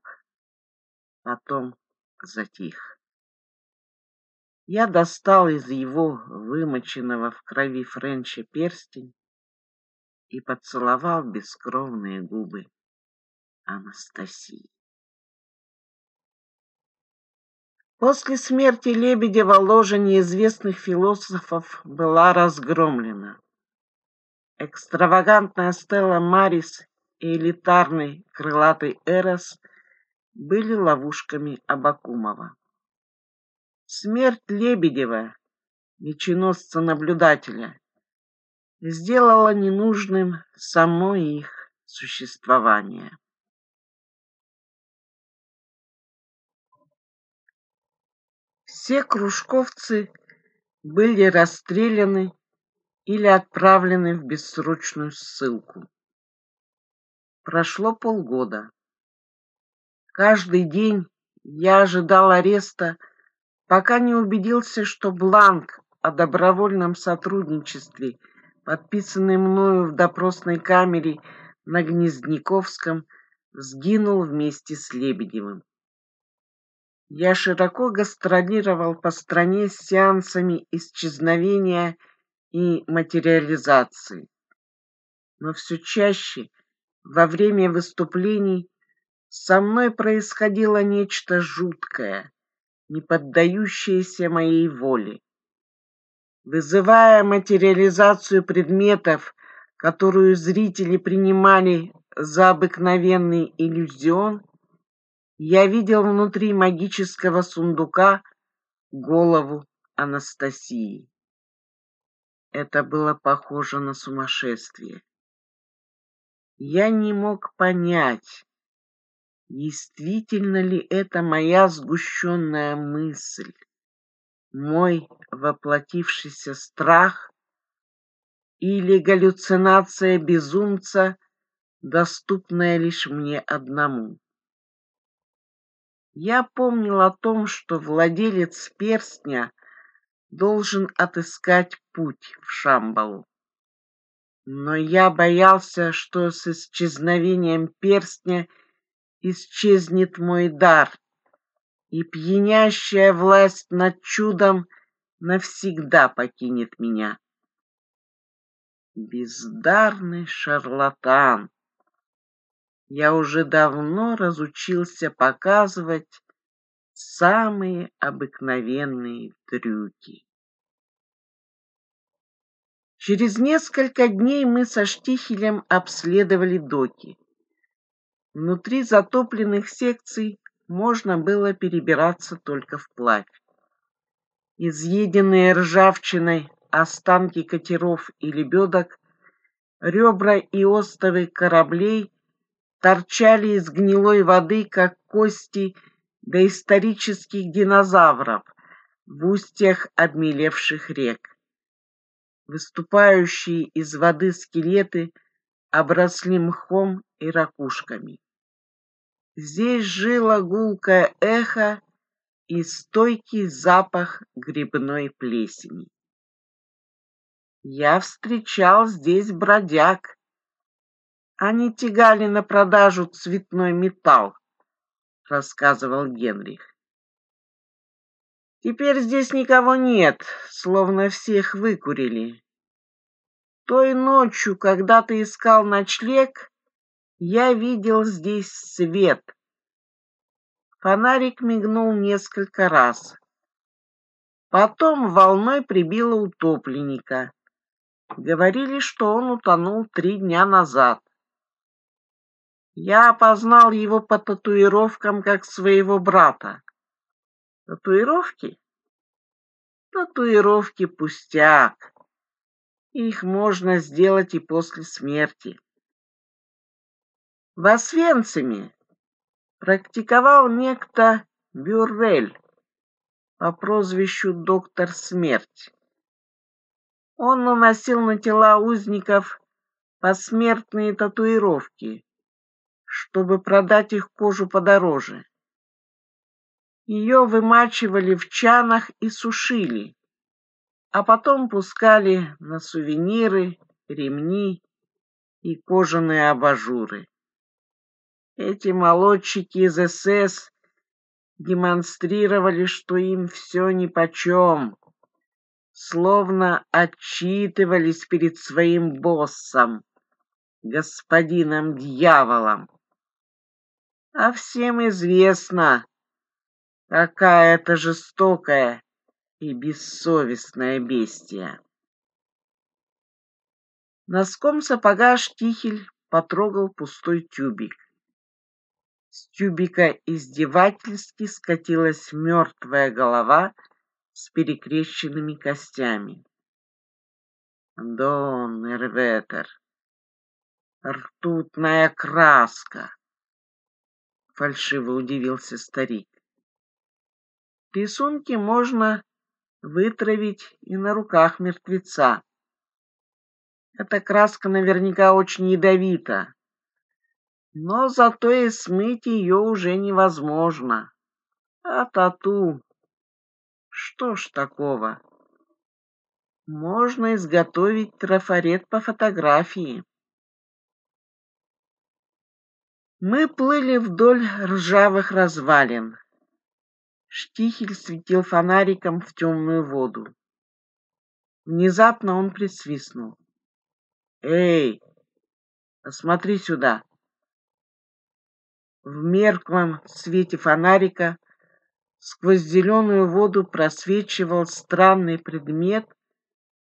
потом затих. Я достал из его вымоченного в крови Френча перстень и поцеловал бескровные губы Анастасии. После смерти Лебедева ложа неизвестных философов была разгромлена. Экстравагантная Стелла Марис и элитарный крылатый Эрос были ловушками Абакумова. Смерть Лебедева, меченосца-наблюдателя, сделало ненужным само их существование. Все кружковцы были расстреляны или отправлены в бессрочную ссылку. Прошло полгода. Каждый день я ожидал ареста, пока не убедился, что бланк о добровольном сотрудничестве – подписанный мною в допросной камере на Гнездниковском, сгинул вместе с Лебедевым. Я широко гастролировал по стране с сеансами исчезновения и материализации. Но все чаще во время выступлений со мной происходило нечто жуткое, не поддающееся моей воле вызывая материализацию предметов, которую зрители принимали за обыкновенный иллюзион, я видел внутри магического сундука голову Анастасии. Это было похоже на сумасшествие. Я не мог понять, действительно ли это моя сгущенная мысль, мой воплотившийся страх или галлюцинация безумца, доступная лишь мне одному. Я помнил о том, что владелец перстня должен отыскать путь в Шамбалу. Но я боялся, что с исчезновением перстня исчезнет мой дар, и пьянящая власть над чудом — навсегда покинет меня. Бездарный шарлатан. Я уже давно разучился показывать самые обыкновенные трюки. Через несколько дней мы со Штихелем обследовали доки. Внутри затопленных секций можно было перебираться только вплавь изъеденные ржавчиной останки катеров и лебедок, ребра и остовы кораблей торчали из гнилой воды, как кости доисторических динозавров в устьях обмелевших рек. Выступающие из воды скелеты обросли мхом и ракушками. Здесь жило гулкое эхо и стойкий запах грибной плесени. Я встречал здесь бродяг. Они тягали на продажу цветной металл, рассказывал Генрих. Теперь здесь никого нет, словно всех выкурили. Той ночью, когда ты искал ночлег, я видел здесь свет — Фонарик мигнул несколько раз. Потом волной прибило утопленника. Говорили, что он утонул три дня назад. Я опознал его по татуировкам как своего брата. Татуировки? Татуировки пустяк. Их можно сделать и после смерти. В Освенциме Практиковал некто Бюррель по прозвищу «Доктор Смерть». Он наносил на тела узников посмертные татуировки, чтобы продать их кожу подороже. Ее вымачивали в чанах и сушили, а потом пускали на сувениры, ремни и кожаные абажуры. Эти молодчики из СС демонстрировали, что им все нипочем, словно отчитывались перед своим боссом, господином-дьяволом. А всем известно, какая это жестокая и бессовестная бестия. Носком сапога Штихель потрогал пустой тюбик. С тюбика издевательски скатилась мертвая голова с перекрещенными костями. Дон Эрветер. Ртутная краска. Фальшиво удивился старик. Рисунки можно вытравить и на руках мертвеца. Эта краска наверняка очень ядовита но зато и смыть ее уже невозможно. А тату... Что ж такого? Можно изготовить трафарет по фотографии. Мы плыли вдоль ржавых развалин. Штихель светил фонариком в темную воду. Внезапно он присвистнул. «Эй, смотри сюда!» В мерклом свете фонарика сквозь зеленую воду просвечивал странный предмет,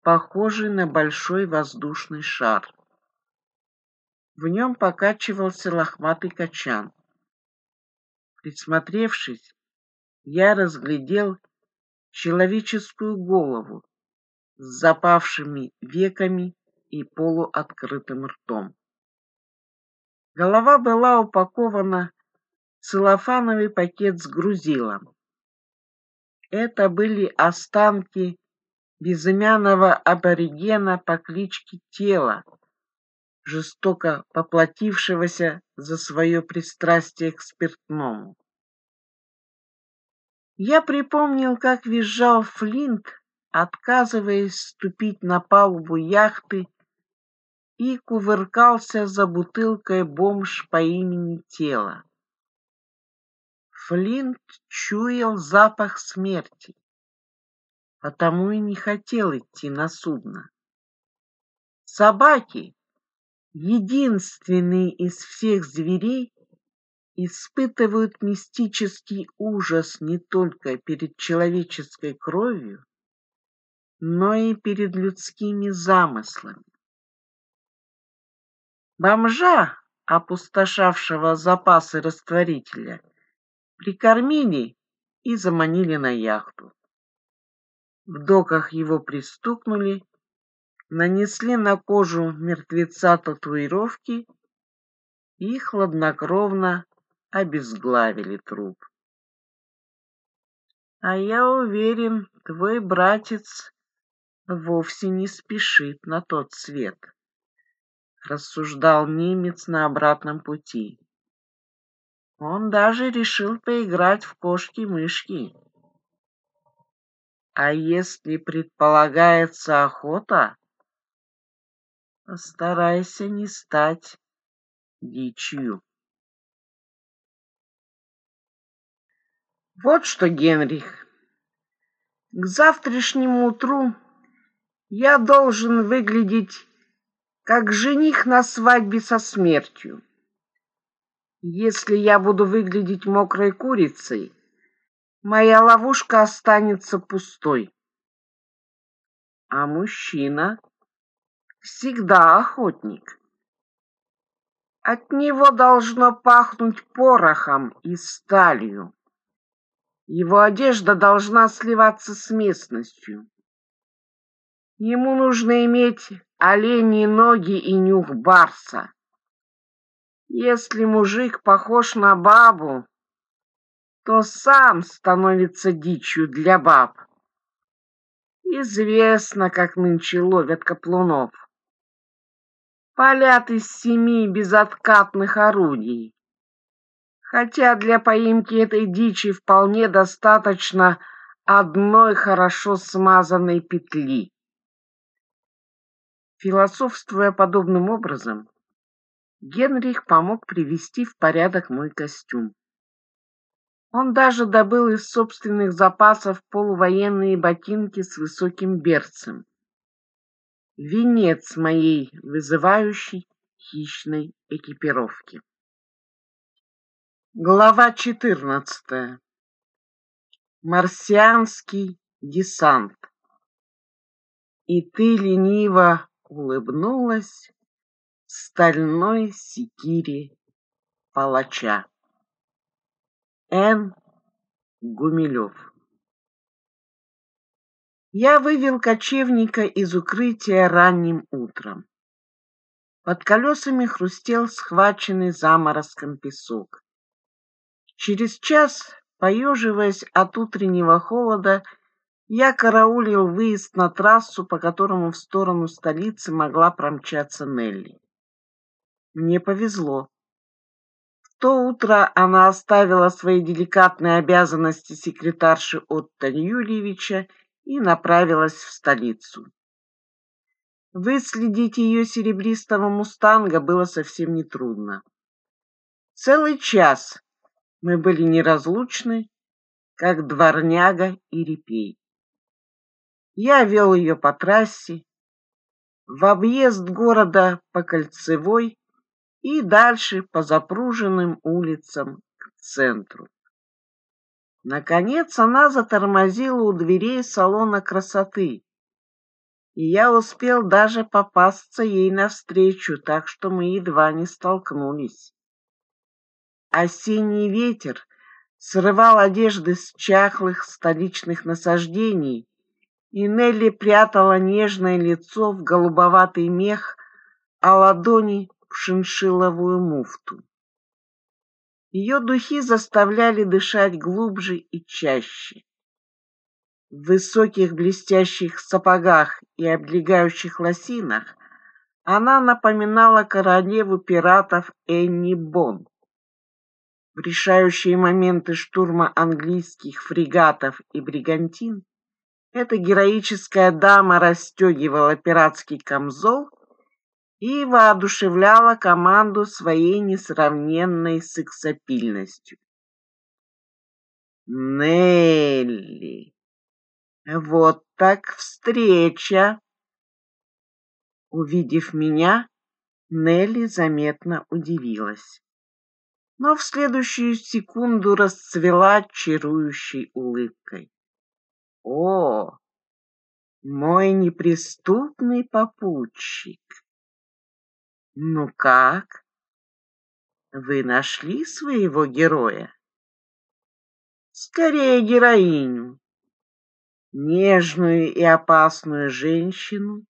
похожий на большой воздушный шар. В нем покачивался лохматый качан. Присмотревшись, я разглядел человеческую голову с запавшими веками и полуоткрытым ртом. Голова была упакована в целлофановый пакет с грузилом. Это были останки безымянного аборигена по кличке Тело, жестоко поплатившегося за свое пристрастие к спиртному. Я припомнил, как визжал Флинт, отказываясь ступить на палубу яхты и кувыркался за бутылкой бомж по имени Тело. Флинт чуял запах смерти, а потому и не хотел идти на судно. Собаки, единственные из всех зверей, испытывают мистический ужас не только перед человеческой кровью, но и перед людскими замыслами. Бомжа, опустошавшего запасы растворителя, прикормили и заманили на яхту. В доках его пристукнули, нанесли на кожу мертвеца татуировки и хладнокровно обезглавили труп. А я уверен, твой братец вовсе не спешит на тот свет рассуждал немец на обратном пути. Он даже решил поиграть в кошки-мышки. А если предполагается охота, постарайся не стать дичью. Вот что, Генрих, к завтрашнему утру я должен выглядеть как жених на свадьбе со смертью. Если я буду выглядеть мокрой курицей, моя ловушка останется пустой. А мужчина всегда охотник. От него должно пахнуть порохом и сталью. Его одежда должна сливаться с местностью. Ему нужно иметь оленьи ноги и нюх барса. Если мужик похож на бабу, то сам становится дичью для баб. Известно, как нынче ловят каплунов. палят из семи безоткатных орудий. Хотя для поимки этой дичи вполне достаточно одной хорошо смазанной петли. Философствуя подобным образом, Генрих помог привести в порядок мой костюм. Он даже добыл из собственных запасов полувоенные ботинки с высоким берцем. Венец моей вызывающей хищной экипировки. Глава 14. Марсианский десант. И ты лениво улыбнулась стальной секире палача. Н. Гумилев Я вывел кочевника из укрытия ранним утром. Под колесами хрустел схваченный заморозком песок. Через час, поеживаясь от утреннего холода, я караулил выезд на трассу, по которому в сторону столицы могла промчаться Нелли. Мне повезло. В то утро она оставила свои деликатные обязанности секретарши Отто Юрьевича и направилась в столицу. Выследить ее серебристого мустанга было совсем нетрудно. Целый час мы были неразлучны, как дворняга и репей. Я вел ее по трассе, в объезд города по Кольцевой и дальше по запруженным улицам к центру. Наконец она затормозила у дверей салона красоты, и я успел даже попасться ей навстречу, так что мы едва не столкнулись. Осенний ветер срывал одежды с чахлых столичных насаждений, и Нелли прятала нежное лицо в голубоватый мех, а ладони в шиншилловую муфту. Ее духи заставляли дышать глубже и чаще. В высоких блестящих сапогах и облегающих лосинах она напоминала королеву пиратов Энни Бонн. В решающие моменты штурма английских фрегатов и бригантин эта героическая дама расстегивала пиратский камзол и воодушевляла команду своей несравненной сексапильностью. Нелли. Вот так встреча. Увидев меня, Нелли заметно удивилась, но в следующую секунду расцвела чарующей улыбкой. О, мой неприступный попутчик! Ну как? Вы нашли своего героя? Скорее героиню, нежную и опасную женщину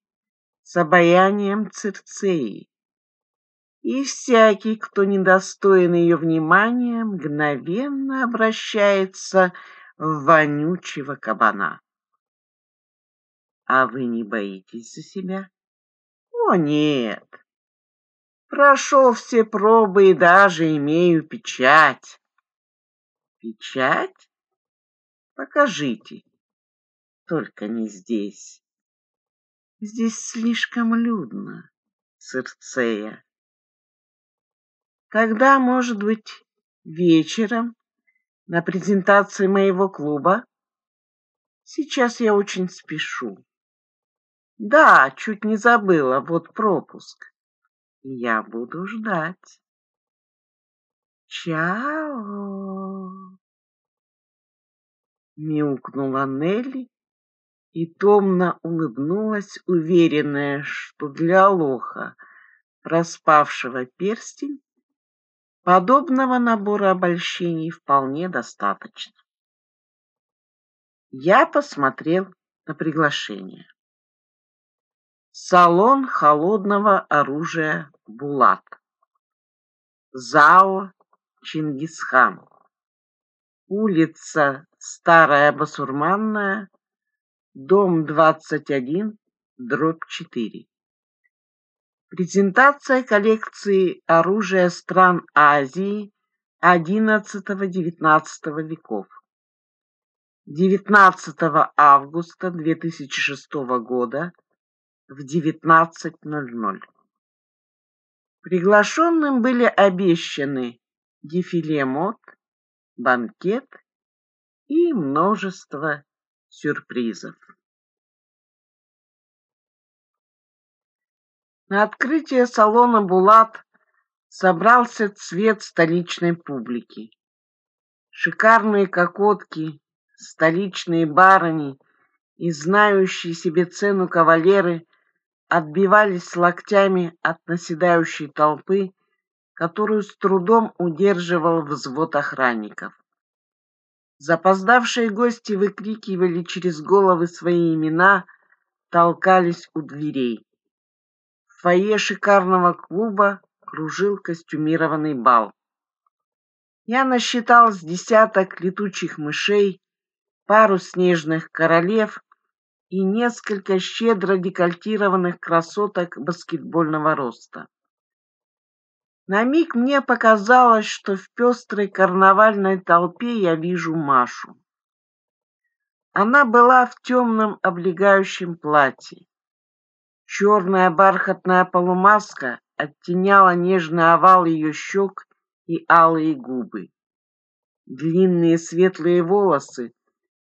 с обаянием Цирцеи. И всякий, кто недостоин ее внимания, мгновенно обращается к вонючего кабана. А вы не боитесь за себя? О, нет. Прошел все пробы и даже имею печать. Печать? Покажите. Только не здесь. Здесь слишком людно, Цирцея. Тогда, может быть, вечером на презентации моего клуба. Сейчас я очень спешу. Да, чуть не забыла, вот пропуск. Я буду ждать. Чао! Мяукнула Нелли и томно улыбнулась, уверенная, что для лоха, распавшего перстень, Подобного набора обольщений вполне достаточно. Я посмотрел на приглашение. Салон холодного оружия «Булат». ЗАО «Чингисхан». Улица Старая Басурманная, дом 21, дробь 4. Презентация коллекции оружия стран Азии XI-XIX веков. 19 августа 2006 года в 19.00. Приглашенным были обещаны дефиле мод, банкет и множество сюрпризов. На открытие салона «Булат» собрался цвет столичной публики. Шикарные кокотки, столичные барыни и знающие себе цену кавалеры отбивались локтями от наседающей толпы, которую с трудом удерживал взвод охранников. Запоздавшие гости выкрикивали через головы свои имена, толкались у дверей фойе шикарного клуба кружил костюмированный бал. Я насчитал с десяток летучих мышей, пару снежных королев и несколько щедро декольтированных красоток баскетбольного роста. На миг мне показалось, что в пестрой карнавальной толпе я вижу Машу. Она была в темном облегающем платье. Черная бархатная полумаска оттеняла нежный овал ее щек и алые губы. Длинные светлые волосы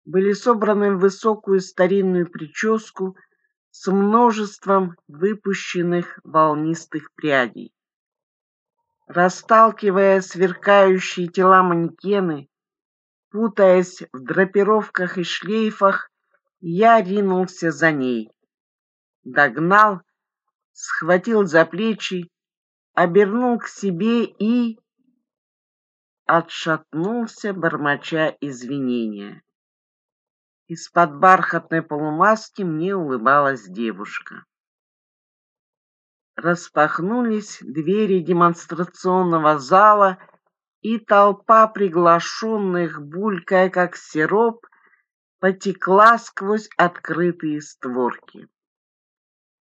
были собраны в высокую старинную прическу с множеством выпущенных волнистых прядей. Расталкивая сверкающие тела манекены, путаясь в драпировках и шлейфах, я ринулся за ней догнал, схватил за плечи, обернул к себе и отшатнулся, бормоча извинения. Из-под бархатной полумаски мне улыбалась девушка. Распахнулись двери демонстрационного зала, и толпа приглашенных, булькая как сироп, потекла сквозь открытые створки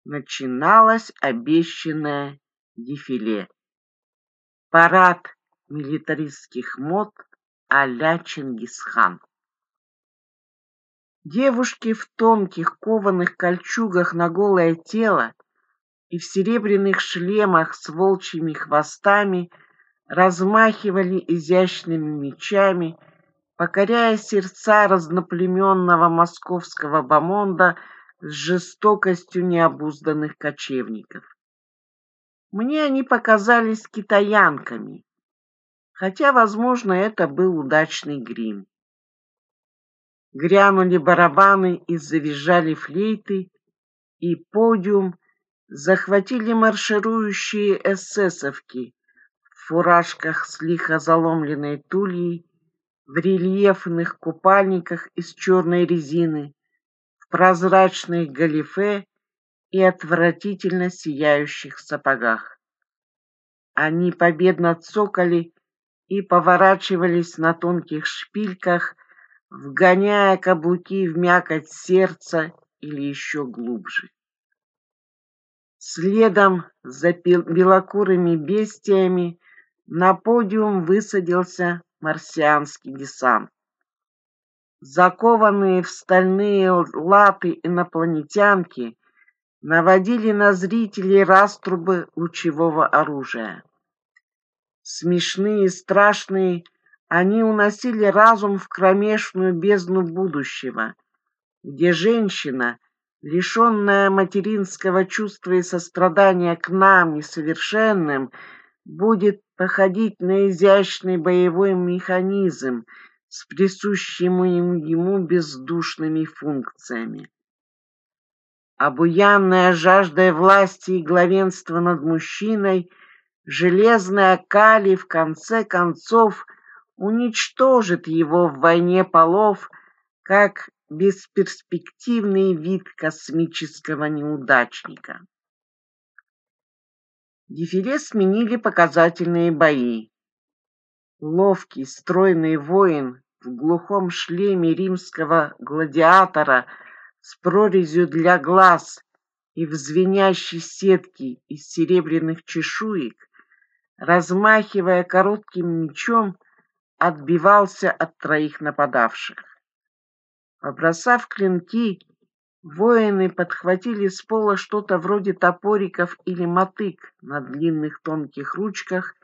начиналось обещанное дефиле. Парад милитаристских мод а-ля Чингисхан. Девушки в тонких кованых кольчугах на голое тело и в серебряных шлемах с волчьими хвостами размахивали изящными мечами, покоряя сердца разноплеменного московского бомонда с жестокостью необузданных кочевников. Мне они показались китаянками, хотя, возможно, это был удачный грим. Грянули барабаны и завизжали флейты, и подиум захватили марширующие эсэсовки в фуражках с лихо заломленной тульей, в рельефных купальниках из черной резины, прозрачных галифе и отвратительно сияющих сапогах. Они победно цокали и поворачивались на тонких шпильках, вгоняя каблуки в мякоть сердца или еще глубже. Следом за белокурыми бестиями на подиум высадился марсианский десант закованные в стальные латы инопланетянки, наводили на зрителей раструбы лучевого оружия. Смешные, и страшные, они уносили разум в кромешную бездну будущего, где женщина, лишённая материнского чувства и сострадания к нам, несовершенным, будет походить на изящный боевой механизм, с присущими ему бездушными функциями. Обуянная жаждой власти и главенства над мужчиной, железная Кали в конце концов уничтожит его в войне полов как бесперспективный вид космического неудачника. Дефиле сменили показательные бои. Ловкий, стройный воин в глухом шлеме римского гладиатора с прорезью для глаз и в звенящей сетке из серебряных чешуек, размахивая коротким мечом, отбивался от троих нападавших. Побросав клинки, воины подхватили с пола что-то вроде топориков или мотык на длинных тонких ручках,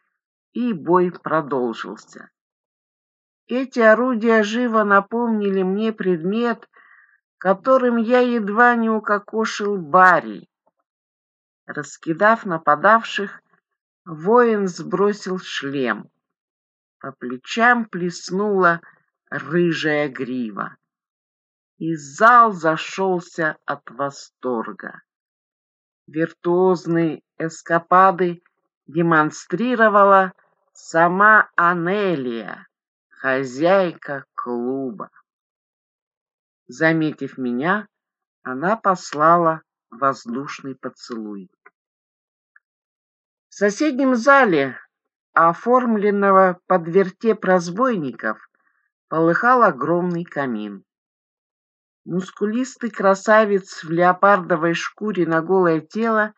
и бой продолжился. Эти орудия живо напомнили мне предмет, которым я едва не укокошил Барри. Раскидав нападавших, воин сбросил шлем. По плечам плеснула рыжая грива. И зал зашелся от восторга. Виртуозные эскапады демонстрировала сама Анелия хозяйка клуба. Заметив меня, она послала воздушный поцелуй. В соседнем зале, оформленного под вертеп разбойников, полыхал огромный камин. Мускулистый красавец в леопардовой шкуре на голое тело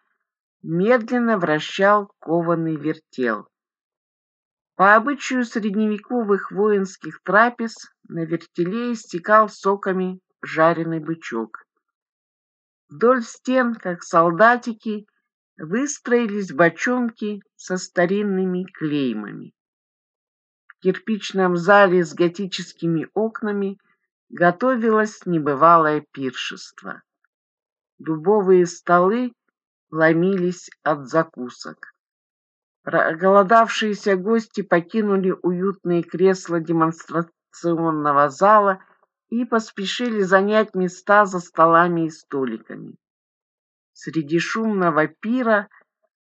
медленно вращал кованый вертел. По обычаю средневековых воинских трапез на вертеле истекал соками жареный бычок. Вдоль стен, как солдатики, выстроились бочонки со старинными клеймами. В кирпичном зале с готическими окнами готовилось небывалое пиршество. Дубовые столы ломились от закусок. Голодавшиеся гости покинули уютные кресла демонстрационного зала и поспешили занять места за столами и столиками. Среди шумного пира,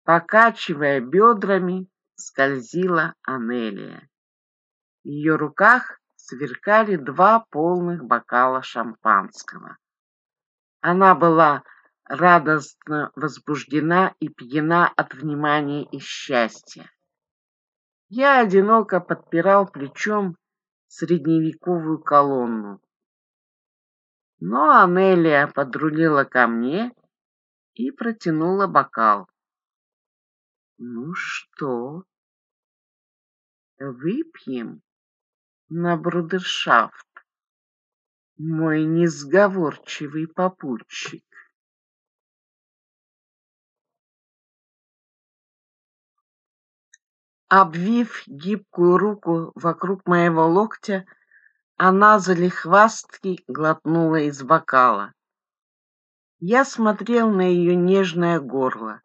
покачивая бедрами, скользила Анелия. В ее руках сверкали два полных бокала шампанского. Она была радостно возбуждена и пьяна от внимания и счастья. Я одиноко подпирал плечом средневековую колонну. Но Анелия подрулила ко мне и протянула бокал. «Ну что, выпьем на брудершафт, мой несговорчивый попутчик?» Обвив гибкую руку вокруг моего локтя, она залихвастки глотнула из бокала. Я смотрел на ее нежное горло.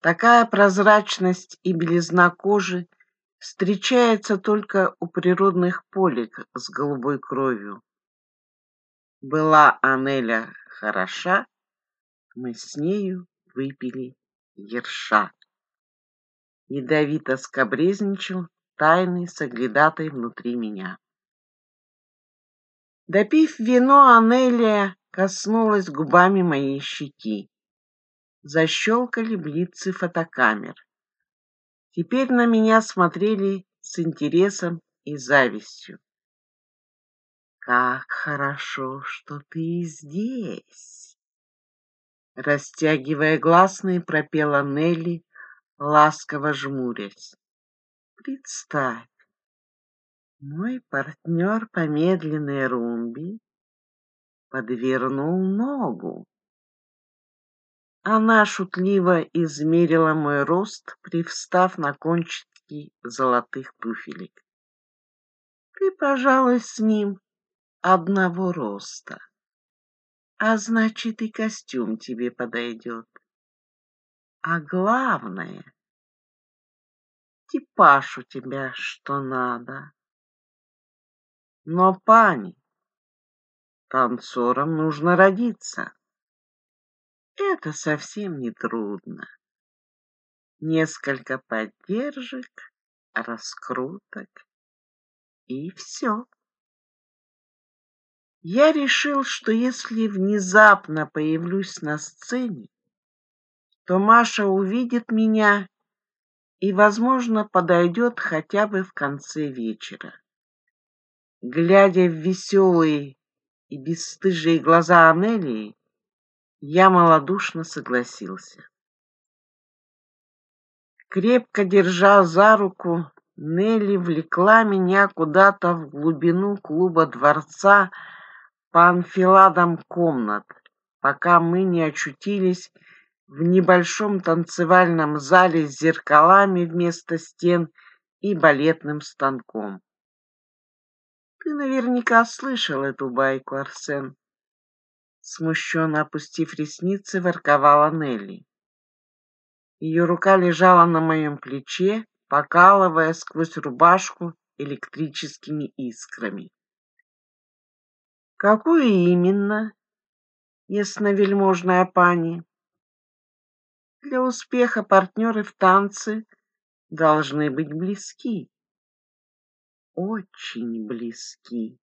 Такая прозрачность и белизна кожи встречается только у природных полек с голубой кровью. Была Анеля хороша, мы с нею выпили ерша. Ядовито скобрезничал тайный соглядатой внутри меня. Допив вино, Анелия коснулась губами моей щеки. Защелкали блицы фотокамер. Теперь на меня смотрели с интересом и завистью. «Как хорошо, что ты здесь!» Растягивая гласные, пропела Нелли, ласково жмурясь. Представь, мой партнер по медленной румбе подвернул ногу. Она шутливо измерила мой рост, привстав на кончики золотых туфелек. Ты, пожалуй, с ним одного роста, а значит и костюм тебе подойдет. А главное, типаж у тебя что надо. Но, пани, танцором нужно родиться. Это совсем не трудно. Несколько поддержек, раскруток и все. Я решил, что если внезапно появлюсь на сцене, то Маша увидит меня и, возможно, подойдет хотя бы в конце вечера. Глядя в веселые и бесстыжие глаза Анелии, я малодушно согласился. Крепко держа за руку, Нелли влекла меня куда-то в глубину клуба дворца по анфиладам комнат, пока мы не очутились в небольшом танцевальном зале с зеркалами вместо стен и балетным станком. Ты наверняка слышал эту байку, Арсен. Смущенно опустив ресницы, ворковала Нелли. Ее рука лежала на моем плече, покалывая сквозь рубашку электрическими искрами. «Какую именно, ясновельможная пани?» Для успеха партнеры в танце должны быть близки, очень близки.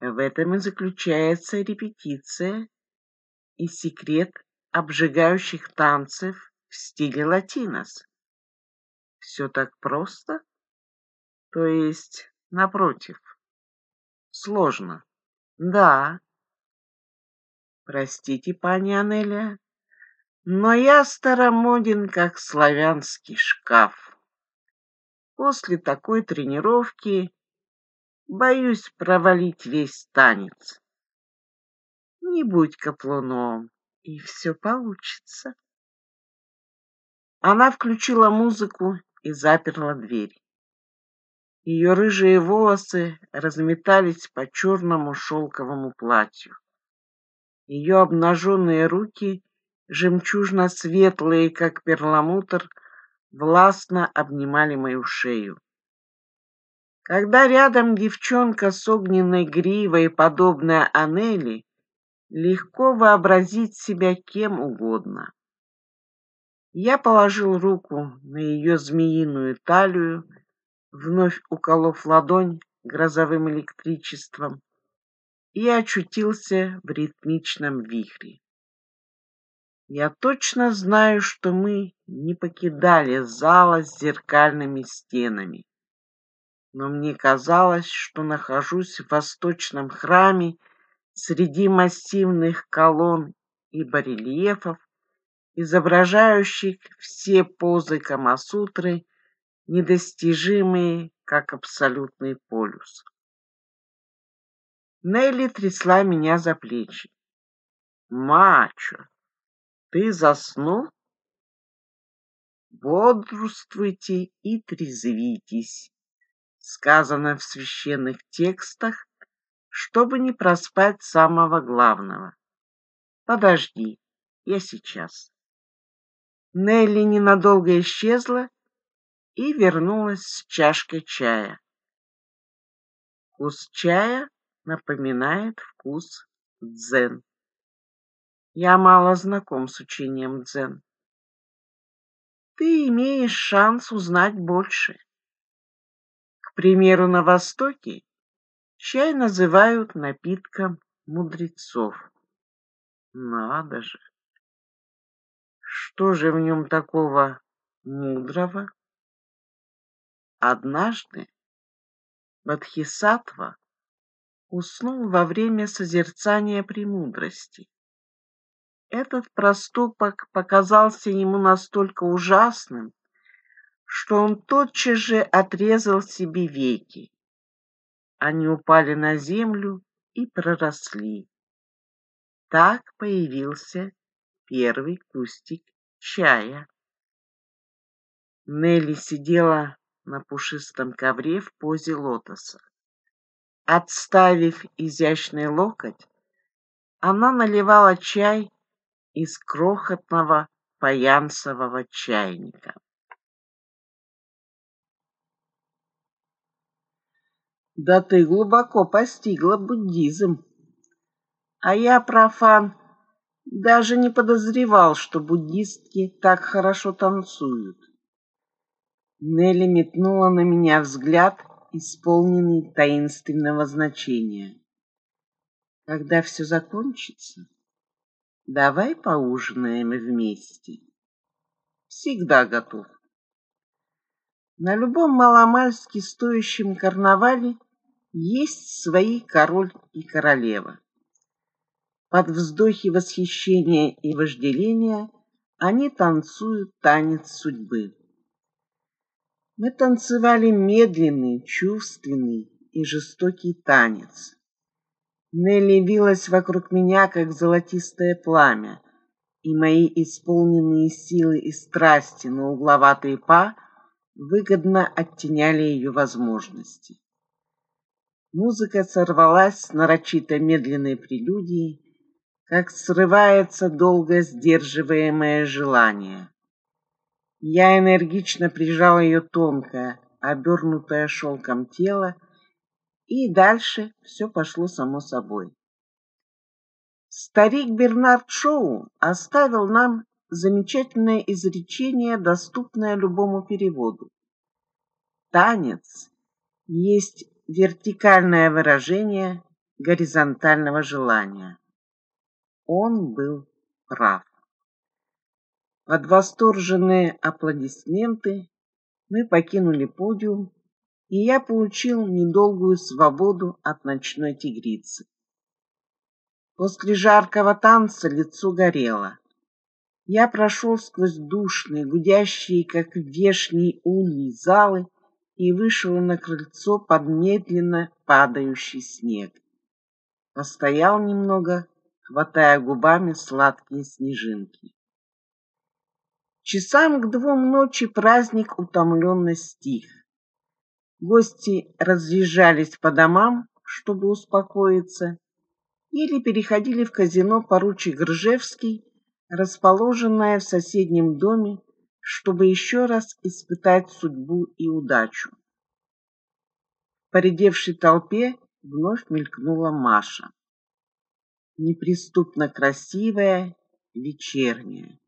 В этом и заключается репетиция и секрет обжигающих танцев в стиле латинос. Все так просто, то есть, напротив, сложно. Да. Простите, пани Анелия, но я старомоден, как славянский шкаф. После такой тренировки боюсь провалить весь танец. Не будь каплуном, и все получится. Она включила музыку и заперла дверь. Ее рыжие волосы разметались по черному шелковому платью. Ее обнаженные руки жемчужно-светлые, как перламутр, властно обнимали мою шею. Когда рядом девчонка с огненной гривой, подобная Анели, легко вообразить себя кем угодно. Я положил руку на ее змеиную талию, вновь уколов ладонь грозовым электричеством, и очутился в ритмичном вихре. Я точно знаю, что мы не покидали зала с зеркальными стенами. Но мне казалось, что нахожусь в восточном храме среди массивных колонн и барельефов, изображающих все позы Камасутры, недостижимые как абсолютный полюс. Нелли трясла меня за плечи. «Мачо, ты заснул? Бодрствуйте и трезвитесь. Сказано в священных текстах, чтобы не проспать самого главного. Подожди, я сейчас. Нелли ненадолго исчезла и вернулась с чашкой чая. Вкус чая напоминает вкус дзен. Я мало знаком с учением дзен. Ты имеешь шанс узнать больше. К примеру, на Востоке чай называют напитком мудрецов. Надо же! Что же в нем такого мудрого? Однажды Бадхисатва уснул во время созерцания премудрости. Этот проступок показался ему настолько ужасным, что он тотчас же отрезал себе веки. Они упали на землю и проросли. Так появился первый кустик чая. Нелли сидела на пушистом ковре в позе лотоса. Отставив изящный локоть, она наливала чай из крохотного паянсового чайника. Да ты глубоко постигла буддизм. А я, профан, даже не подозревал, что буддистки так хорошо танцуют. Нелли метнула на меня взгляд, исполненный таинственного значения. Когда все закончится, Давай поужинаем вместе. Всегда готов. На любом маломальски стоящем карнавале есть свои король и королева. Под вздохи восхищения и вожделения они танцуют танец судьбы. Мы танцевали медленный, чувственный и жестокий танец. Нелли вилась вокруг меня, как золотистое пламя, и мои исполненные силы и страсти на угловатые па выгодно оттеняли ее возможности. Музыка сорвалась с нарочито медленной прелюдии, как срывается долго сдерживаемое желание. Я энергично прижал ее тонкое, обернутое шелком тело и дальше все пошло само собой. Старик Бернард Шоу оставил нам замечательное изречение, доступное любому переводу. Танец есть вертикальное выражение горизонтального желания. Он был прав. Под восторженные аплодисменты мы покинули подиум и я получил недолгую свободу от ночной тигрицы. После жаркого танца лицо горело. Я прошел сквозь душные, гудящие, как вешние ульи, залы и вышел на крыльцо под медленно падающий снег. Постоял немного, хватая губами сладкие снежинки. Часам к двум ночи праздник утомленно стих гости разъезжались по домам, чтобы успокоиться, или переходили в казино поручик Ржевский, расположенное в соседнем доме, чтобы еще раз испытать судьбу и удачу. В поредевшей толпе вновь мелькнула Маша. Неприступно красивая, вечерняя.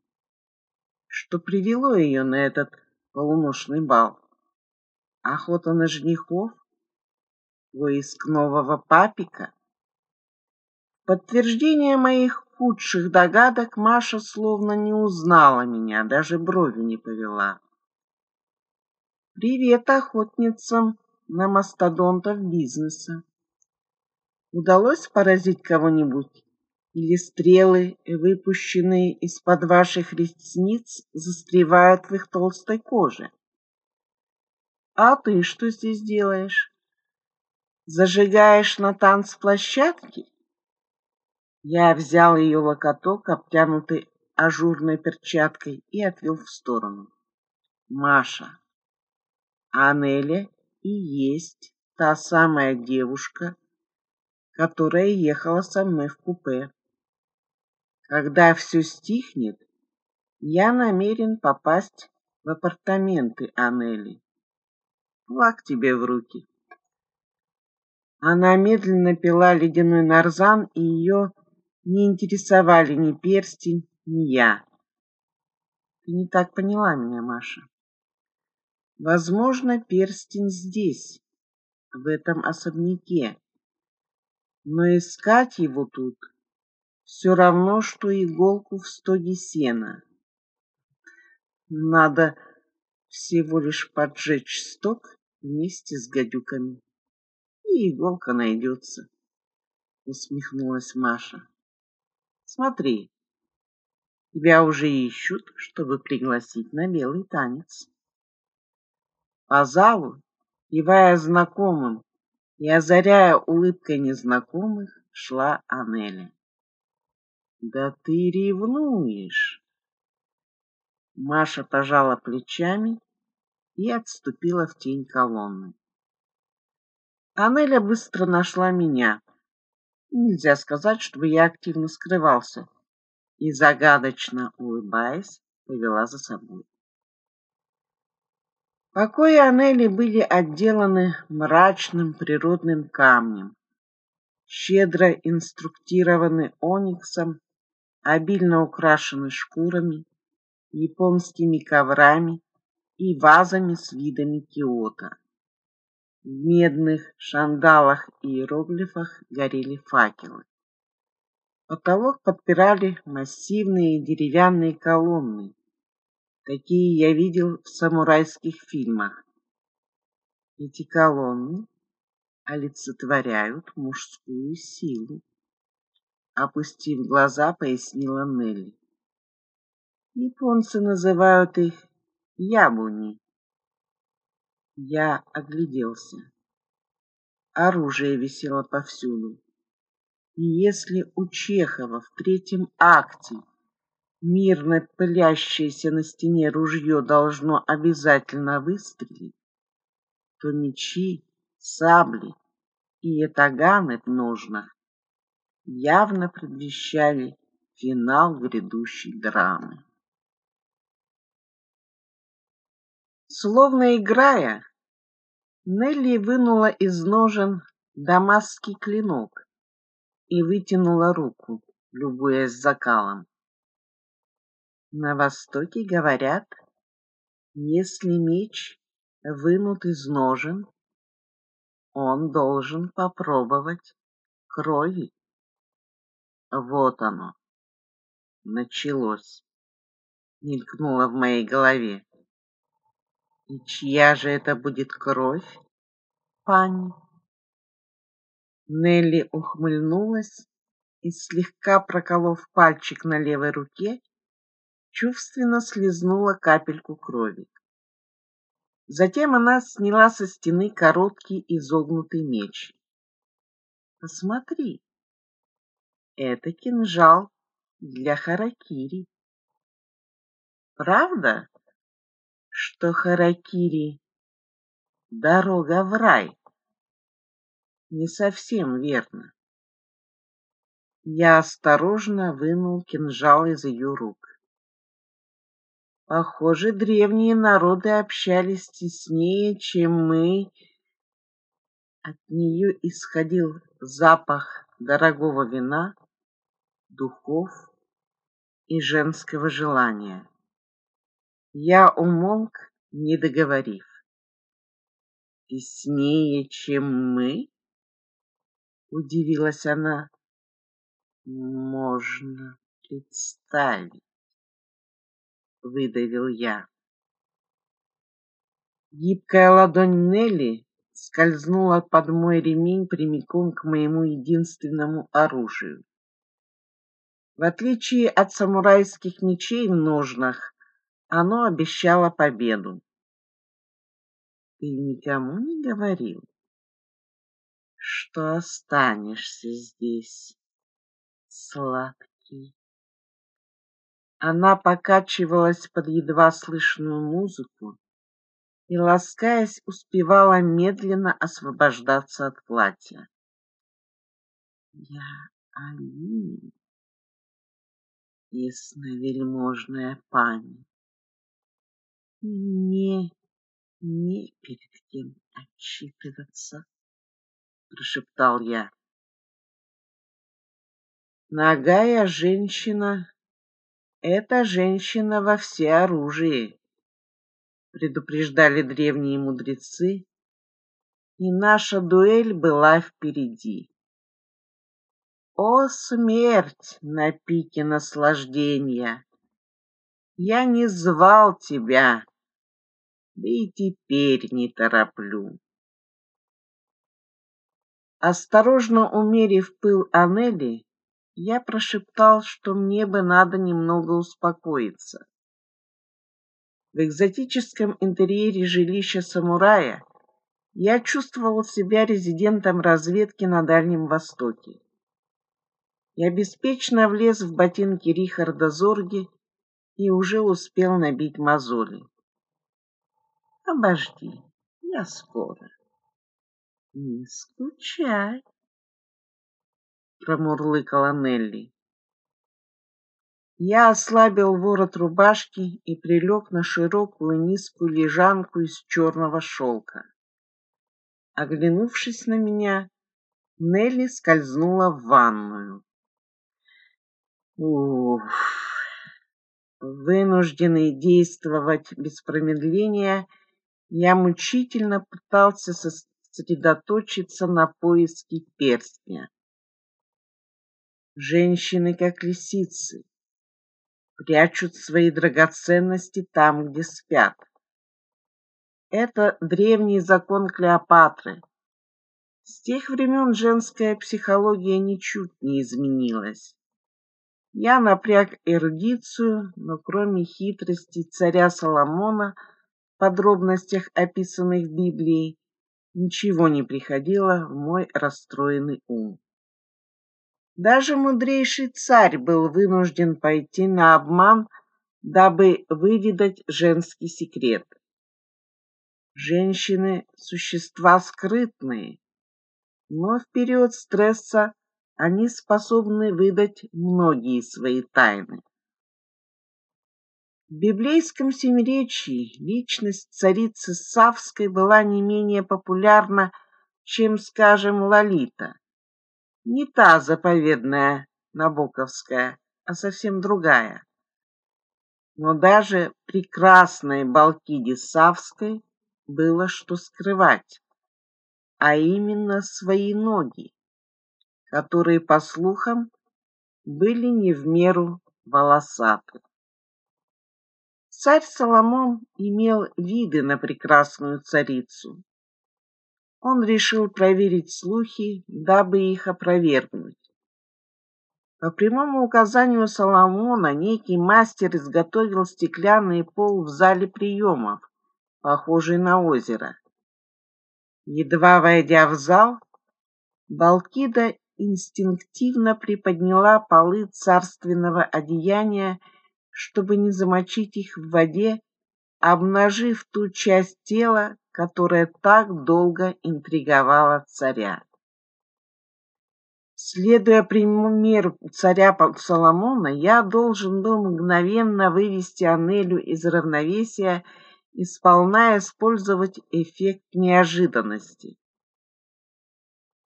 Что привело ее на этот полуношный бал? Охота на женихов? Поиск нового папика? Подтверждение моих худших догадок Маша словно не узнала меня, даже бровью не повела. «Привет охотницам на мастодонтов бизнеса! Удалось поразить кого-нибудь?» или стрелы, выпущенные из-под ваших ресниц, застревают в их толстой коже. А ты что здесь делаешь? Зажигаешь на танцплощадке? Я взял ее локоток, обтянутый ажурной перчаткой, и отвел в сторону. Маша. Анеля и есть та самая девушка, которая ехала со мной в купе. Когда все стихнет, я намерен попасть в апартаменты Анели флаг тебе в руки. Она медленно пила ледяной нарзан, и ее не интересовали ни перстень, ни я. Ты не так поняла меня, Маша. Возможно, перстень здесь, в этом особняке. Но искать его тут все равно, что иголку в стоге сена. Надо всего лишь поджечь сток вместе с гадюками. И иголка найдется, — усмехнулась Маша. — Смотри, тебя уже ищут, чтобы пригласить на белый танец. По залу, явая знакомым и озаряя улыбкой незнакомых, шла Анеля. «Да ты ревнуешь!» Маша пожала плечами и отступила в тень колонны. Анеля быстро нашла меня. Нельзя сказать, чтобы я активно скрывался. И загадочно улыбаясь, повела за собой. Покои Анели были отделаны мрачным природным камнем, щедро инструктированы ониксом, обильно украшены шкурами, японскими коврами и вазами с видами Киота. В медных шандалах и иероглифах горели факелы. Потолок подпирали массивные деревянные колонны, такие я видел в самурайских фильмах. Эти колонны олицетворяют мужскую силу, опустив глаза, пояснила Нелли. Японцы называют их яблони. Я огляделся. Оружие висело повсюду. И если у Чехова в третьем акте мирно пылящееся на стене ружье должно обязательно выстрелить, то мечи, сабли и этаганы в ножнах явно предвещали финал грядущей драмы. Словно играя, Нелли вынула из ножен дамасский клинок и вытянула руку, любуясь закалом. На Востоке говорят, если меч вынут из ножен, он должен попробовать крови. Вот оно, началось, мелькнуло в моей голове. И чья же это будет кровь, пани? Нелли ухмыльнулась и, слегка проколов пальчик на левой руке, чувственно слезнула капельку крови. Затем она сняла со стены короткий изогнутый меч. «Посмотри, это кинжал для харакири. Правда?» что харакири — дорога в рай. Не совсем верно. Я осторожно вынул кинжал из ее рук. Похоже, древние народы общались теснее, чем мы. От нее исходил запах дорогого вина, духов и женского желания. Я умолк, не договорив. «Теснее, чем мы?» — удивилась она. «Можно представить», — выдавил я. Гибкая ладонь Нелли скользнула под мой ремень прямиком к моему единственному оружию. В отличие от самурайских мечей в ножнах, оно обещало победу. Ты никому не говорил, что останешься здесь, сладкий. Она покачивалась под едва слышную музыку и, ласкаясь, успевала медленно освобождаться от платья. Я Алина, ясновельможная память не, не перед кем отчитываться, прошептал я. Ногая женщина — это женщина во всеоружии, предупреждали древние мудрецы, и наша дуэль была впереди. О, смерть на пике наслаждения! Я не звал тебя, да и теперь не тороплю. Осторожно умерив пыл Анели, я прошептал, что мне бы надо немного успокоиться. В экзотическом интерьере жилища самурая я чувствовал себя резидентом разведки на Дальнем Востоке. Я беспечно влез в ботинки Рихарда Зорги и уже успел набить мозоли. Обожди, я скоро. Не скучай, промурлыкала Нелли. Я ослабил ворот рубашки и прилег на широкую низкую лежанку из черного шелка. Оглянувшись на меня, Нелли скользнула в ванную. Уф. Вынужденный действовать без промедления, я мучительно пытался сосредоточиться на поиске перстня. Женщины, как лисицы, прячут свои драгоценности там, где спят. Это древний закон Клеопатры. С тех времен женская психология ничуть не изменилась. Я напряг эрудицию, но кроме хитрости царя Соломона – подробностях, описанных в Библии ничего не приходило в мой расстроенный ум. Даже мудрейший царь был вынужден пойти на обман, дабы выведать женский секрет. Женщины – существа скрытные, но в период стресса они способны выдать многие свои тайны. В библейском семиречии личность царицы Савской была не менее популярна, чем, скажем, Лолита. Не та заповедная Набоковская, а совсем другая. Но даже прекрасной Балкиде Савской было что скрывать, а именно свои ноги, которые, по слухам, были не в меру волосаты. Царь Соломон имел виды на прекрасную царицу. Он решил проверить слухи, дабы их опровергнуть. По прямому указанию Соломона некий мастер изготовил стеклянный пол в зале приемов, похожий на озеро. Едва войдя в зал, Балкида инстинктивно приподняла полы царственного одеяния чтобы не замочить их в воде, обнажив ту часть тела, которая так долго интриговала царя. Следуя примеру царя Соломона, я должен был мгновенно вывести Анелю из равновесия и сполна использовать эффект неожиданности.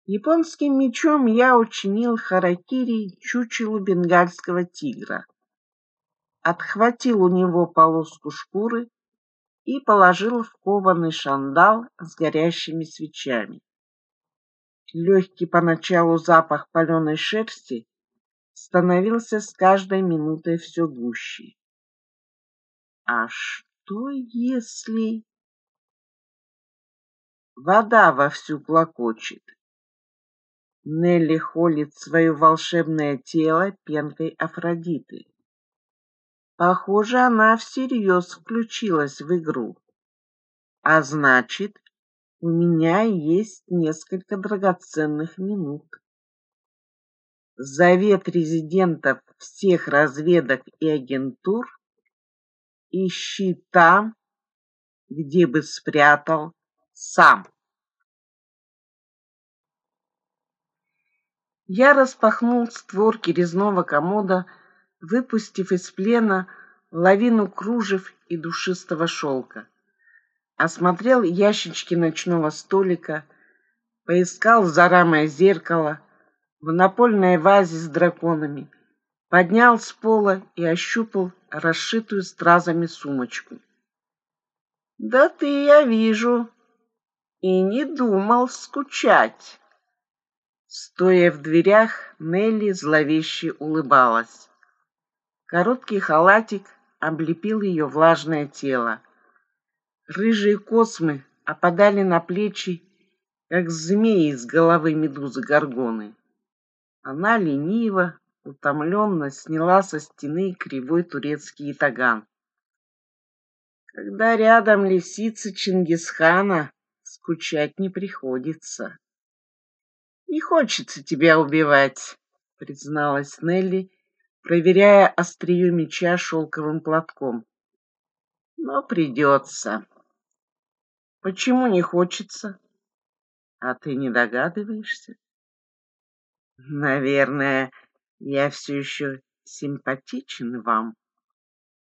Японским мечом я учинил харакири чучелу бенгальского тигра – отхватил у него полоску шкуры и положил в кованый шандал с горящими свечами. Легкий поначалу запах паленой шерсти становился с каждой минутой все гуще. А что если... Вода вовсю клокочет. Нелли холит свое волшебное тело пенкой Афродиты. Похоже, она всерьез включилась в игру. А значит, у меня есть несколько драгоценных минут. Завет резидентов всех разведок и агентур ищи там, где бы спрятал сам. Я распахнул створки резного комода, выпустив из плена лавину кружев и душистого шелка. Осмотрел ящички ночного столика, поискал за рамой зеркало в напольной вазе с драконами, поднял с пола и ощупал расшитую стразами сумочку. «Да ты, я вижу, и не думал скучать!» Стоя в дверях, Нелли зловеще улыбалась. Короткий халатик облепил ее влажное тело. Рыжие космы опадали на плечи, как змеи из головы медузы горгоны. Она лениво, утомленно сняла со стены кривой турецкий итаган. Когда рядом лисица Чингисхана, скучать не приходится. «Не хочется тебя убивать», — призналась Нелли, проверяя острие меча шелковым платком. Но придется. Почему не хочется? А ты не догадываешься? Наверное, я все еще симпатичен вам,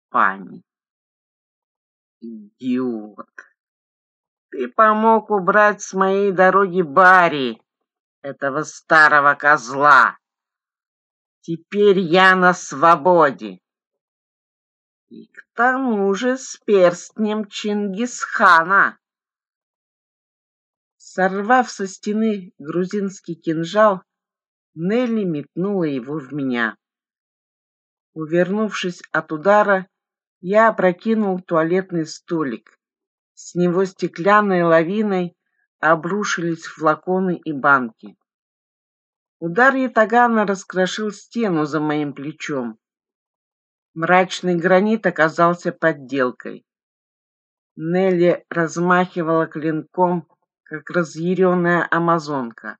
пани. Идиот. Ты помог убрать с моей дороги Барри, этого старого козла. Теперь я на свободе. И к тому же с перстнем Чингисхана. Сорвав со стены грузинский кинжал, Нелли метнула его в меня. Увернувшись от удара, я опрокинул туалетный столик. С него стеклянной лавиной обрушились флаконы и банки. Удар ятагана раскрошил стену за моим плечом. Мрачный гранит оказался подделкой. Нелли размахивала клинком, как разъяренная амазонка.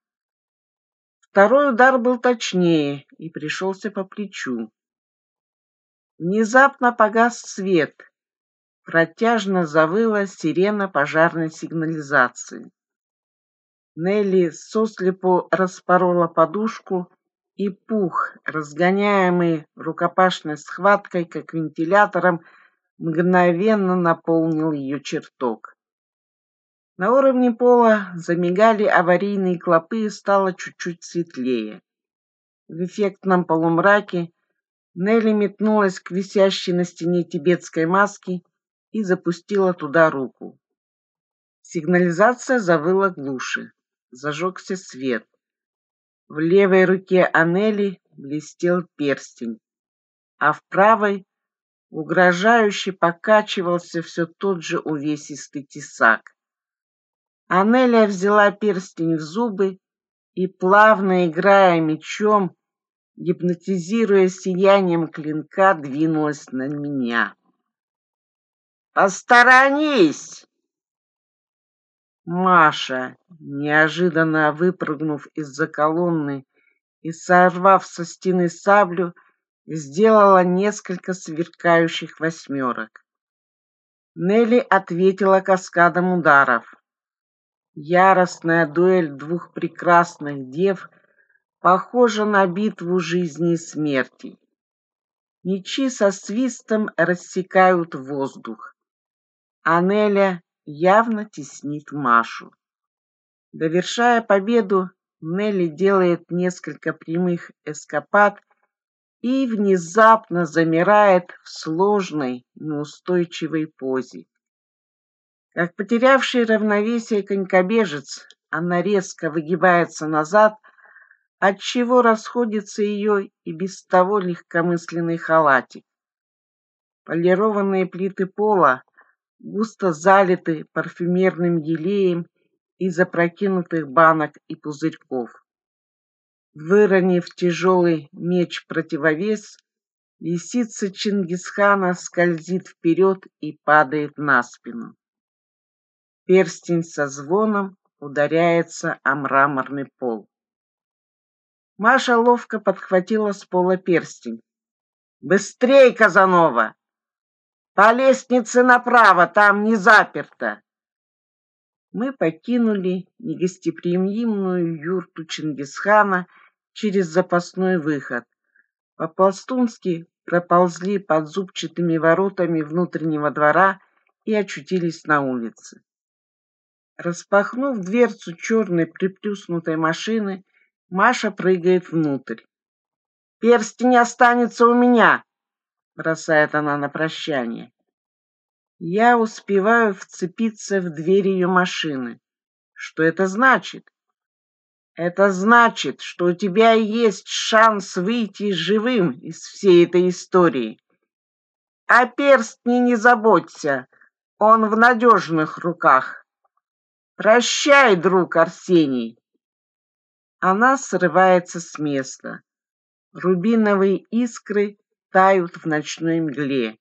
Второй удар был точнее и пришелся по плечу. Внезапно погас свет. Протяжно завыла сирена пожарной сигнализации. Нелли сослепу распорола подушку, и пух, разгоняемый рукопашной схваткой, как вентилятором, мгновенно наполнил ее чертог. На уровне пола замигали аварийные клопы и стало чуть-чуть светлее. В эффектном полумраке Нелли метнулась к висящей на стене тибетской маске и запустила туда руку. Сигнализация завыла глуши зажегся свет. В левой руке Анели блестел перстень, а в правой угрожающе покачивался все тот же увесистый тесак. Анелия взяла перстень в зубы и, плавно играя мечом, гипнотизируя сиянием клинка, двинулась на меня. «Посторонись!» Маша, неожиданно выпрыгнув из-за колонны и сорвав со стены саблю, сделала несколько сверкающих восьмерок. Нелли ответила каскадом ударов. Яростная дуэль двух прекрасных дев похожа на битву жизни и смерти. Мечи со свистом рассекают воздух. Анеля явно теснит Машу. Довершая победу, Нелли делает несколько прямых эскапад и внезапно замирает в сложной, неустойчивой позе. Как потерявший равновесие конькобежец, она резко выгибается назад, отчего расходится ее и без того легкомысленный халатик. Полированные плиты пола густо залиты парфюмерным елеем из опрокинутых банок и пузырьков. Выронив тяжелый меч-противовес, лисица Чингисхана скользит вперед и падает на спину. Перстень со звоном ударяется о мраморный пол. Маша ловко подхватила с пола перстень. «Быстрей, Казанова! По лестнице направо, там не заперто. Мы покинули негостеприимную юрту Чингисхана через запасной выход. По полстунски проползли под зубчатыми воротами внутреннего двора и очутились на улице. Распахнув дверцу черной приплюснутой машины, Маша прыгает внутрь. «Перстень останется у меня!» бросает она на прощание. Я успеваю вцепиться в дверь ее машины. Что это значит? Это значит, что у тебя есть шанс выйти живым из всей этой истории. О перстне не заботься, он в надежных руках. Прощай, друг Арсений. Она срывается с места. Рубиновые искры тают в ночной мгле.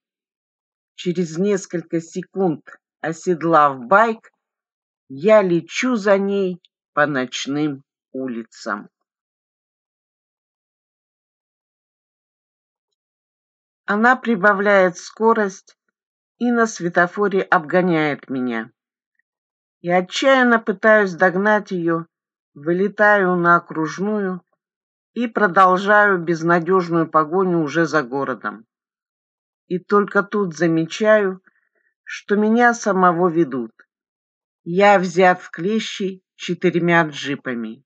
Через несколько секунд, оседлав байк, я лечу за ней по ночным улицам. Она прибавляет скорость и на светофоре обгоняет меня. Я отчаянно пытаюсь догнать ее, вылетаю на окружную, и продолжаю безнадежную погоню уже за городом. И только тут замечаю, что меня самого ведут. Я взят в клещи четырьмя джипами.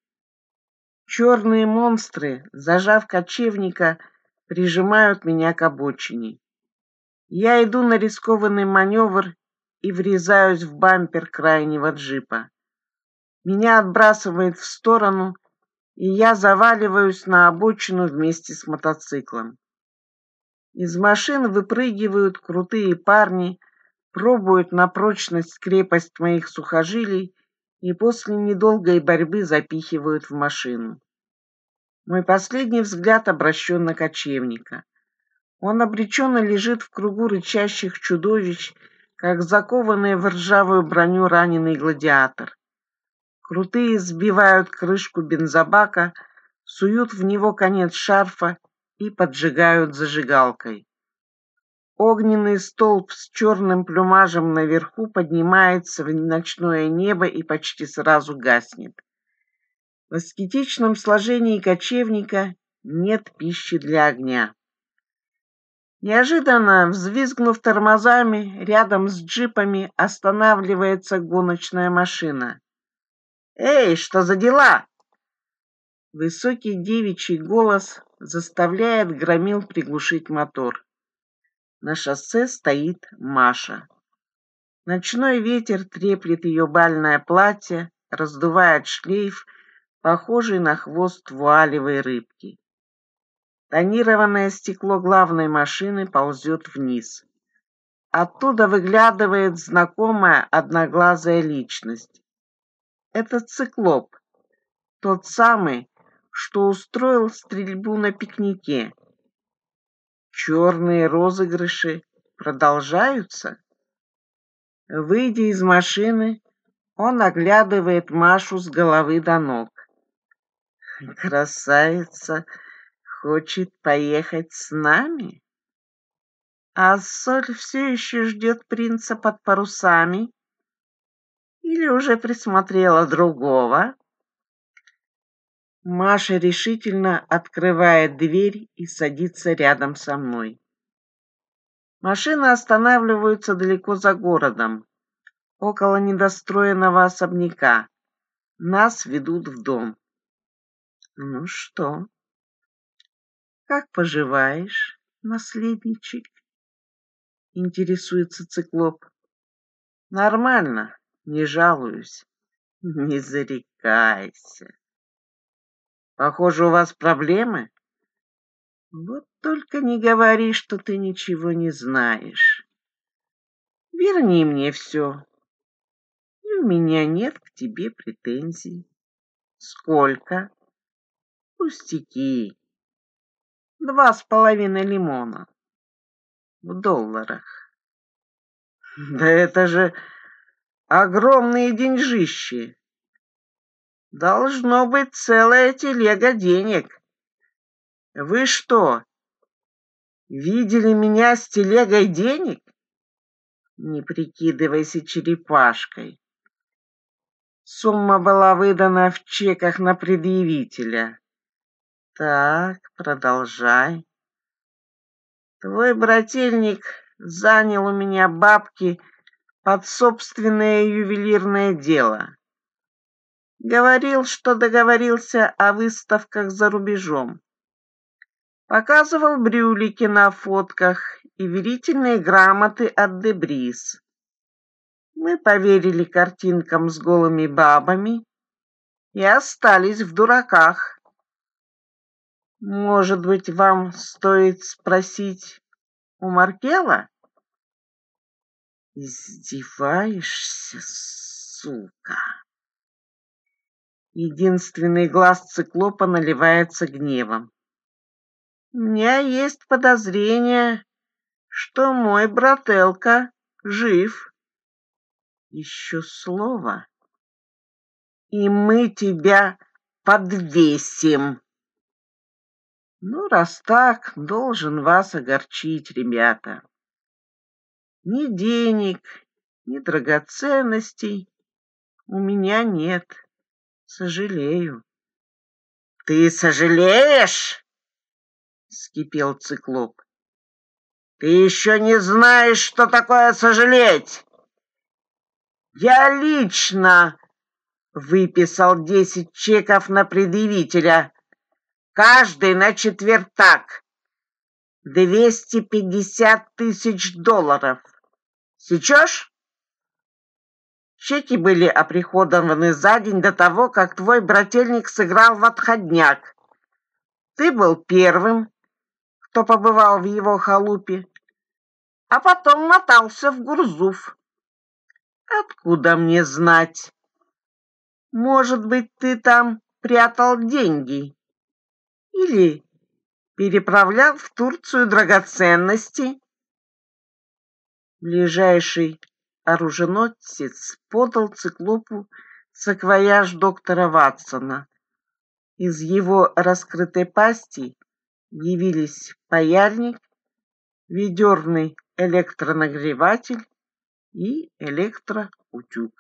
Черные монстры, зажав кочевника, прижимают меня к обочине. Я иду на рискованный маневр и врезаюсь в бампер крайнего джипа. Меня отбрасывает в сторону — и я заваливаюсь на обочину вместе с мотоциклом. Из машин выпрыгивают крутые парни, пробуют на прочность крепость моих сухожилий и после недолгой борьбы запихивают в машину. Мой последний взгляд обращен на кочевника. Он обреченно лежит в кругу рычащих чудовищ, как закованный в ржавую броню раненый гладиатор. Крутые сбивают крышку бензобака, суют в него конец шарфа и поджигают зажигалкой. Огненный столб с черным плюмажем наверху поднимается в ночное небо и почти сразу гаснет. В аскетичном сложении кочевника нет пищи для огня. Неожиданно, взвизгнув тормозами, рядом с джипами останавливается гоночная машина. «Эй, что за дела?» Высокий девичий голос заставляет громил приглушить мотор. На шоссе стоит Маша. Ночной ветер треплет ее бальное платье, раздувает шлейф, похожий на хвост вуалевой рыбки. Тонированное стекло главной машины ползет вниз. Оттуда выглядывает знакомая одноглазая личность. Это циклоп. Тот самый, что устроил стрельбу на пикнике. Черные розыгрыши продолжаются. Выйдя из машины, он оглядывает Машу с головы до ног. Красавица хочет поехать с нами? А Соль все еще ждет принца под парусами или уже присмотрела другого?» Маша решительно открывает дверь и садится рядом со мной. Машины останавливаются далеко за городом, около недостроенного особняка. Нас ведут в дом. Ну что? Как поживаешь, наследничек? Интересуется циклоп. Нормально, не жалуюсь. (laughs) Не зарекайся. Похоже, у вас проблемы? Вот только не говори, что ты ничего не знаешь. Верни мне все. И у меня нет к тебе претензий. Сколько? Пустяки. Два с половиной лимона. В долларах. (laughs) Да это же... Огромные деньжищи. Должно быть целая телега денег. Вы что, видели меня с телегой денег? Не прикидывайся черепашкой. Сумма была выдана в чеках на предъявителя. Так, продолжай. Твой брательник занял у меня бабки, под собственное ювелирное дело. Говорил, что договорился о выставках за рубежом. Показывал брюлики на фотках и верительные грамоты от Дебрис. Мы поверили картинкам с голыми бабами и остались в дураках. Может быть, вам стоит спросить у Маркела? Издеваешься, сука? Единственный глаз циклопа наливается гневом. У меня есть подозрение, что мой брателка жив. Еще слово, и мы тебя подвесим. Ну, раз так, должен вас огорчить, ребята. Ни денег, ни драгоценностей у меня нет. Сожалею. — Ты сожалеешь? — скипел циклоп. — Ты еще не знаешь, что такое сожалеть. Я лично выписал десять чеков на предъявителя. Каждый на четвертак. Двести пятьдесят тысяч долларов. Сейчас чеки были оприходованы за день до того, как твой брательник сыграл в отходняк. Ты был первым, кто побывал в его халупе, а потом мотался в Гурзуф. Откуда мне знать? Может быть, ты там прятал деньги или переправлял в Турцию драгоценности? Ближайший оруженосец подал циклопу саквояж доктора Ватсона. Из его раскрытой пасти явились паяльник, ведерный электронагреватель и электроутюг.